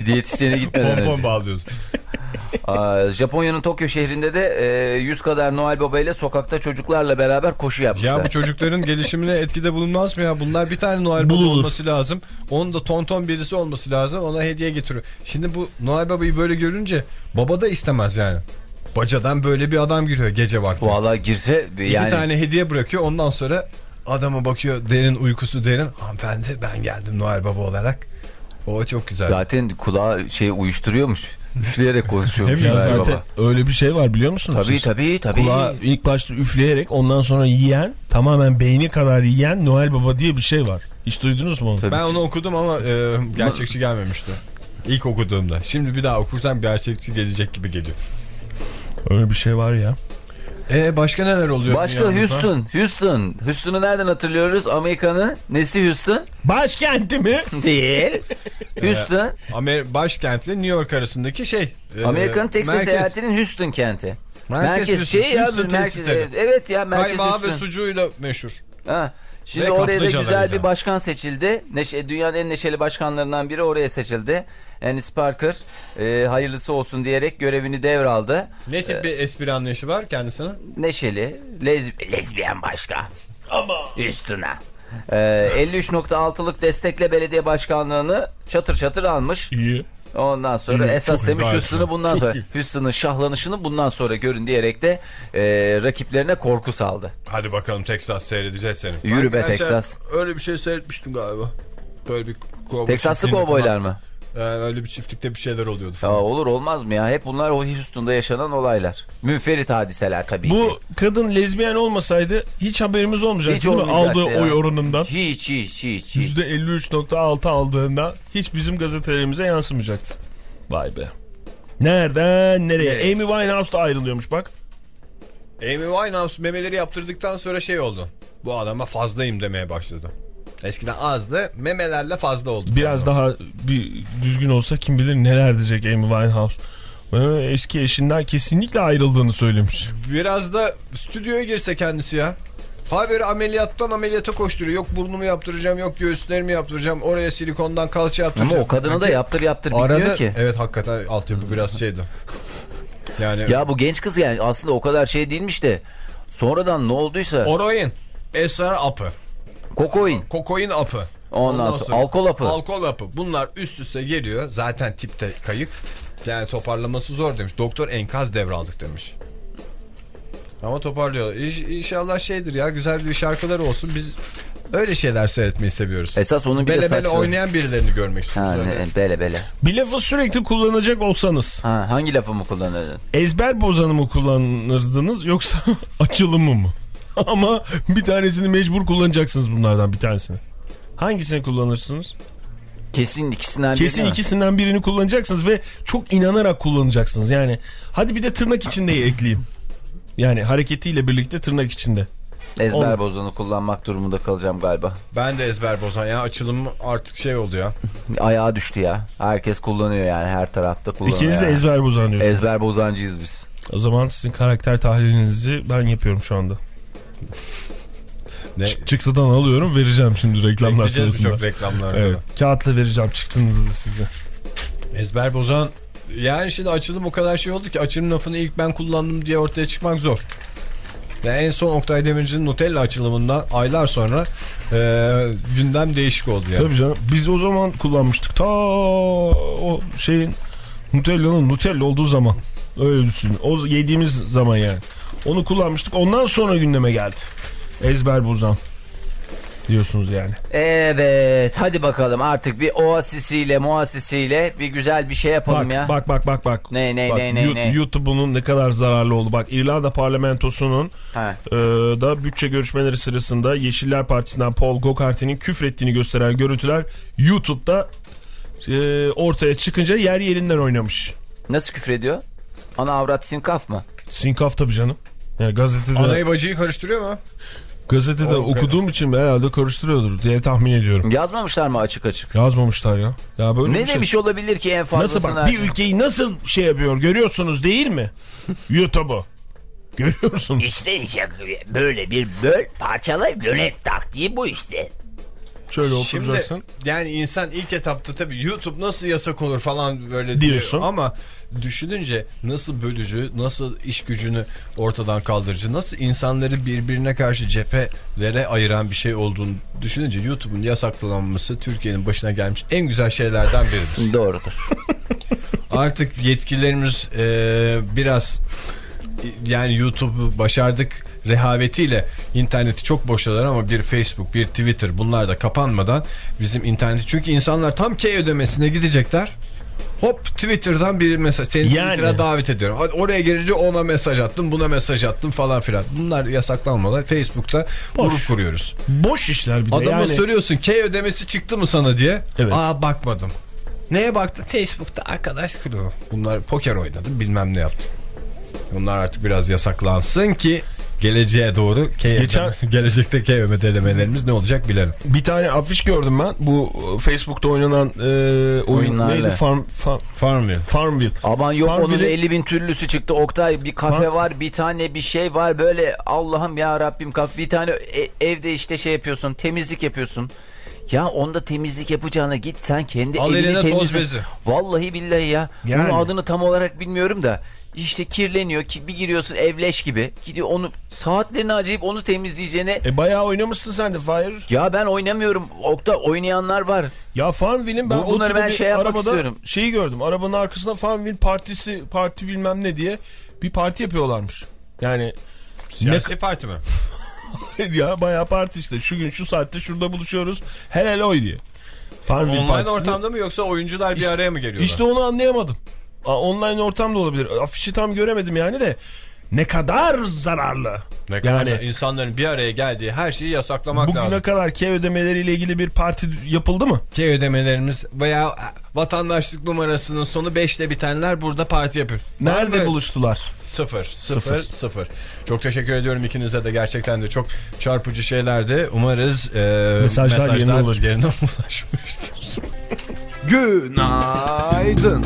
Diyetisyene gitmeden önce. bağlıyorsun. [LAUGHS] Japonya'nın Tokyo şehrinde de e, 100 kadar Noel Baba ile sokakta çocuklarla beraber koşu yapmışlar. Ya bu çocukların gelişimine etkide bulunmaz mı ya? Bunlar bir tane Noel Baba Bulunur. olması lazım. Onun da tonton birisi olması lazım. Ona hediye getiriyor. Şimdi bu Noel Baba'yı böyle görünce baba da istemez yani. Bacadan böyle bir adam giriyor gece vakti. Vallahi girse yani tane hediye bırakıyor. Ondan sonra adama bakıyor derin uykusu derin. Hanımefendi ben geldim Noel Baba olarak. O çok güzel. zaten kulağı şey uyuşturuyormuş. Üfleyerek konuşuyormuş Ya Noel zaten Baba. öyle bir şey var biliyor musunuz? Tabii siz? tabii tabii. Kulağa ilk başta üfleyerek ondan sonra yiyen tamamen beyni kadar yiyen Noel Baba diye bir şey var. Hiç duydunuz mu onu? Tabii. Ben onu okudum ama e, gerçekçi gelmemişti. İlk okuduğumda. Şimdi bir daha okursam gerçekçi gelecek gibi geliyor. Öyle bir şey var ya. E başka neler oluyor? Başka? Houston. Houston. Houston'u nereden hatırlıyoruz? Amerika'nın nesi Houston? Başkenti mi? [LAUGHS] Değil. Houston. Amer başkentle New York arasındaki şey. e, Amerika'nın Texas merkez. eyaletinin Houston kenti. Merkez Merkez, Houston. şey ya Houston merkez. Evet, evet ya merkez Kaymağı Houston. ve sucuğuyla meşhur. Ha. Şimdi Ve oraya da güzel bir başkan seçildi. Neşe, dünyanın en neşeli başkanlarından biri oraya seçildi. Ennis Parker e, hayırlısı olsun diyerek görevini devraldı. Ne tip bir espri anlayışı var kendisine? Neşeli, lez, lezbiyen başkan. Ama. Üstüne. E, 53.6'lık destekle belediye başkanlığını çatır çatır almış. İyi. Ondan sonra İyi, esas demiş Houston'ı bundan Çok sonra iyi. Houston'ın şahlanışını bundan sonra görün diyerek de e, rakiplerine korku saldı. Hadi bakalım Texas seyredeceğiz seni. Yürü be Texas. Öyle bir şey seyretmiştim galiba. Böyle bir çiftliğinde kovboylar mı? Yani öyle bir çiftlikte bir şeyler oluyordu Ya falan. olur olmaz mı ya? Hep bunlar o Houston'da yaşanan olaylar. Münferit hadiseler tabii ki. Bu kadın lezbiyen olmasaydı hiç haberimiz olmayacaktı Hiç değil mi? Aldığı ya. oy oranından. Hiç hiç hiç. hiç. %53.6 aldığında hiç bizim gazetelerimize yansımayacaktı. Vay be. Nereden nereye? Nereye? Amy Winehouse da ayrılıyormuş bak. Amy Winehouse memeleri yaptırdıktan sonra şey oldu. Bu adama fazlayım demeye başladı. Eskiden azdı, memelerle fazla oldu. Biraz daha bir düzgün olsa kim bilir neler diyecek Amy Winehouse. Ee, Eski eşinden kesinlikle ayrıldığını söylemiş. Biraz da stüdyoya girse kendisi ya. Haberi ameliyattan ameliyata koşturuyor. Yok burnumu yaptıracağım, yok göğüslerimi yaptıracağım. Oraya silikondan kalça yaptıracağım. Ama o kadına da yaptır yaptır bilmiyor Arada, ki. evet hakikaten altyapı biraz şeydi. [LAUGHS] Yani Ya bu genç kız yani aslında o kadar şey değilmiş de sonradan ne olduysa oroin, esrar apı, kokoin kokoin apı. ondan, sonra, alkol apı. Alkol apı. Bunlar üst üste geliyor. Zaten tipte kayık. Yani toparlaması zor demiş. Doktor enkaz devraldık demiş. Ama toparlıyor. İş, inşallah şeydir ya güzel bir şarkılar olsun. Biz öyle şeyler seyretmeyi seviyoruz. Esas onun bir de Bele bele saçlı. oynayan birilerini görmek istiyoruz. Ha, öyle. ne- bele bele. Bir lafı sürekli kullanacak olsanız Ha, hangi lafımı kullanırdın? ezber bozanı mı kullanırdınız yoksa [LAUGHS] açılımı mı? [LAUGHS] Ama bir tanesini mecbur kullanacaksınız bunlardan bir tanesini. Hangisini kullanırsınız? Kesin ikisinden Kesin birini ikisinden birini kullanacaksınız ve çok inanarak kullanacaksınız. Yani hadi bir de tırnak içinde [LAUGHS] ekleyeyim. Yani hareketiyle birlikte tırnak içinde. Ezber bozanı kullanmak durumunda kalacağım galiba. Ben de ezber bozan ya açılım artık şey oldu ya. [LAUGHS] Ayağa düştü ya. Herkes kullanıyor yani her tarafta kullanıyor. İkiniz de yani. ezber bozan diyorsunuz. Ezber bozancıyız biz. O zaman sizin karakter tahlilinizi ben yapıyorum şu anda. Ne? Çıktıdan alıyorum vereceğim şimdi reklamlar Bekleyeceğiz sırasında. birçok reklamlarda. Evet, kağıtla vereceğim çıktığınızı size. Ezber bozan yani şimdi açılım o kadar şey oldu ki açılım lafını ilk ben kullandım diye ortaya çıkmak zor. Ve en son Oktay Demirci'nin Nutella açılımından aylar sonra e, gündem değişik oldu yani. Tabii canım biz o zaman kullanmıştık. Ta o şeyin Nutella'nın Nutella olduğu zaman. Öyle düşünün. O yediğimiz zaman yani. Onu kullanmıştık. Ondan sonra gündeme geldi. Ezber bozan. Diyorsunuz yani. Evet hadi bakalım artık bir oasisiyle muasisiyle bir güzel bir şey yapalım Bak, ya. bak bak bak bak. Ne, ne, Bak, ne, ne, ne? YouTube'un ne kadar zararlı oldu. Bak İrlanda parlamentosunun Ha. e, da bütçe görüşmeleri sırasında Yeşiller Partisi'nden Paul Gokarty'nin küfrettiğini gösteren görüntüler YouTube'da e, ortaya çıkınca yer yerinden oynamış. Nasıl küfrediyor? Ana avrat sinkaf mı? Sinkaf tabii canım. Yani gazetede Anayı bacıyı karıştırıyor mu? gazetede O- okuduğum için herhalde karıştırıyordur diye tahmin ediyorum. Yazmamışlar mı açık açık? Yazmamışlar ya. Ya böyle Ne şey- demiş olabilir ki en Nasıl fazlasını? bak bir ülkeyi nasıl şey yapıyor görüyorsunuz değil mi? [LAUGHS] YouTube'u. Görüyorsunuz. İşte işte böyle bir böl parçala yönet taktiği bu işte. Şöyle Şimdi oturacaksın. yani insan ilk etapta tabii YouTube nasıl yasak olur falan böyle Diyorsun. diyor. Ama düşününce nasıl bölücü, nasıl iş gücünü ortadan kaldırıcı, nasıl insanları birbirine karşı cephelere ayıran bir şey olduğunu düşününce YouTube'un yasaklanması Türkiye'nin başına gelmiş en güzel şeylerden biridir. [LAUGHS] Doğrudur. Artık yetkililerimiz e, biraz yani YouTube'u başardık rehavetiyle interneti çok boşalar ama bir Facebook, bir Twitter bunlar da kapanmadan bizim interneti çünkü insanlar tam K ödemesine gidecekler. Hop Twitter'dan bir mesaj seni Yani. Twitter'a davet ediyorum. Oraya gelince ona mesaj attım, buna mesaj attım falan filan. Bunlar yasaklanmadan Facebook'ta Boş. grup kuruyoruz. Boş işler bir de Adama yani. soruyorsun K ödemesi çıktı mı sana diye. Evet. Aa bakmadım. Neye baktı? Facebook'ta arkadaş kulu. Bunlar poker oynadı bilmem ne yaptı. Bunlar artık biraz yasaklansın ki geleceğe doğru K Geçen- [LAUGHS] gelecekte K ödemelerimiz ne olacak bilelim. Bir tane afiş gördüm ben. Bu e, Facebook'ta oynanan e, oyun Oyunlarla. neydi? Farm, Farm, Farmville. Farmville. Aman yok onun Farmville'i- 50 bin türlüsü çıktı Oktay bir kafe Far- var bir tane bir şey var böyle Allah'ım ya Rabbim kafe bir tane e- evde işte şey yapıyorsun temizlik yapıyorsun. Ya onda temizlik yapacağına git sen kendi Al toz temizle. Vallahi billahi ya. Yani. Bunun adını tam olarak bilmiyorum da işte kirleniyor ki bir giriyorsun evleş gibi. Gidiyor onu saatlerini acayip onu temizleyeceğine E bayağı oynamışsın sen de Fahir. ya ben oynamıyorum. Okta oynayanlar var. Ya Farmville'in ben Bu- bunları ben bir şey yapmak arabada istiyorum. Şeyi gördüm. Arabanın arkasında Farmville partisi, parti bilmem ne diye bir parti yapıyorlarmış. Yani Siyasi parti mi? [LAUGHS] ya bayağı parti işte. Şu gün şu saatte şurada buluşuyoruz. Helal oy diye. Farmville Online partisi. ortamda mı yoksa oyuncular bir İşte- araya mı geliyorlar? İşte onu anlayamadım. Aa, Online ortamda olabilir. Afişi tam göremedim yani de. Ne kadar zararlı. ne kadar yani insanların bir araya geldiği her şeyi yasaklamak bugüne lazım. kadar K ödemeleriyle ilgili bir parti yapıldı mı? K ödemelerimiz veya vatandaşlık numarasının sonu 5 ile bitenler burada parti yapıyor. Nerede Var mı? buluştular? Sıfır, Sıfır. sıfır, sıfır. Çok teşekkür ediyorum ikinize de gerçekten de çok çarpıcı şeylerdi. Umarız e, Mesajlar ulaşmıştır. yerine [LAUGHS] ulaşmıştır. Günaydın.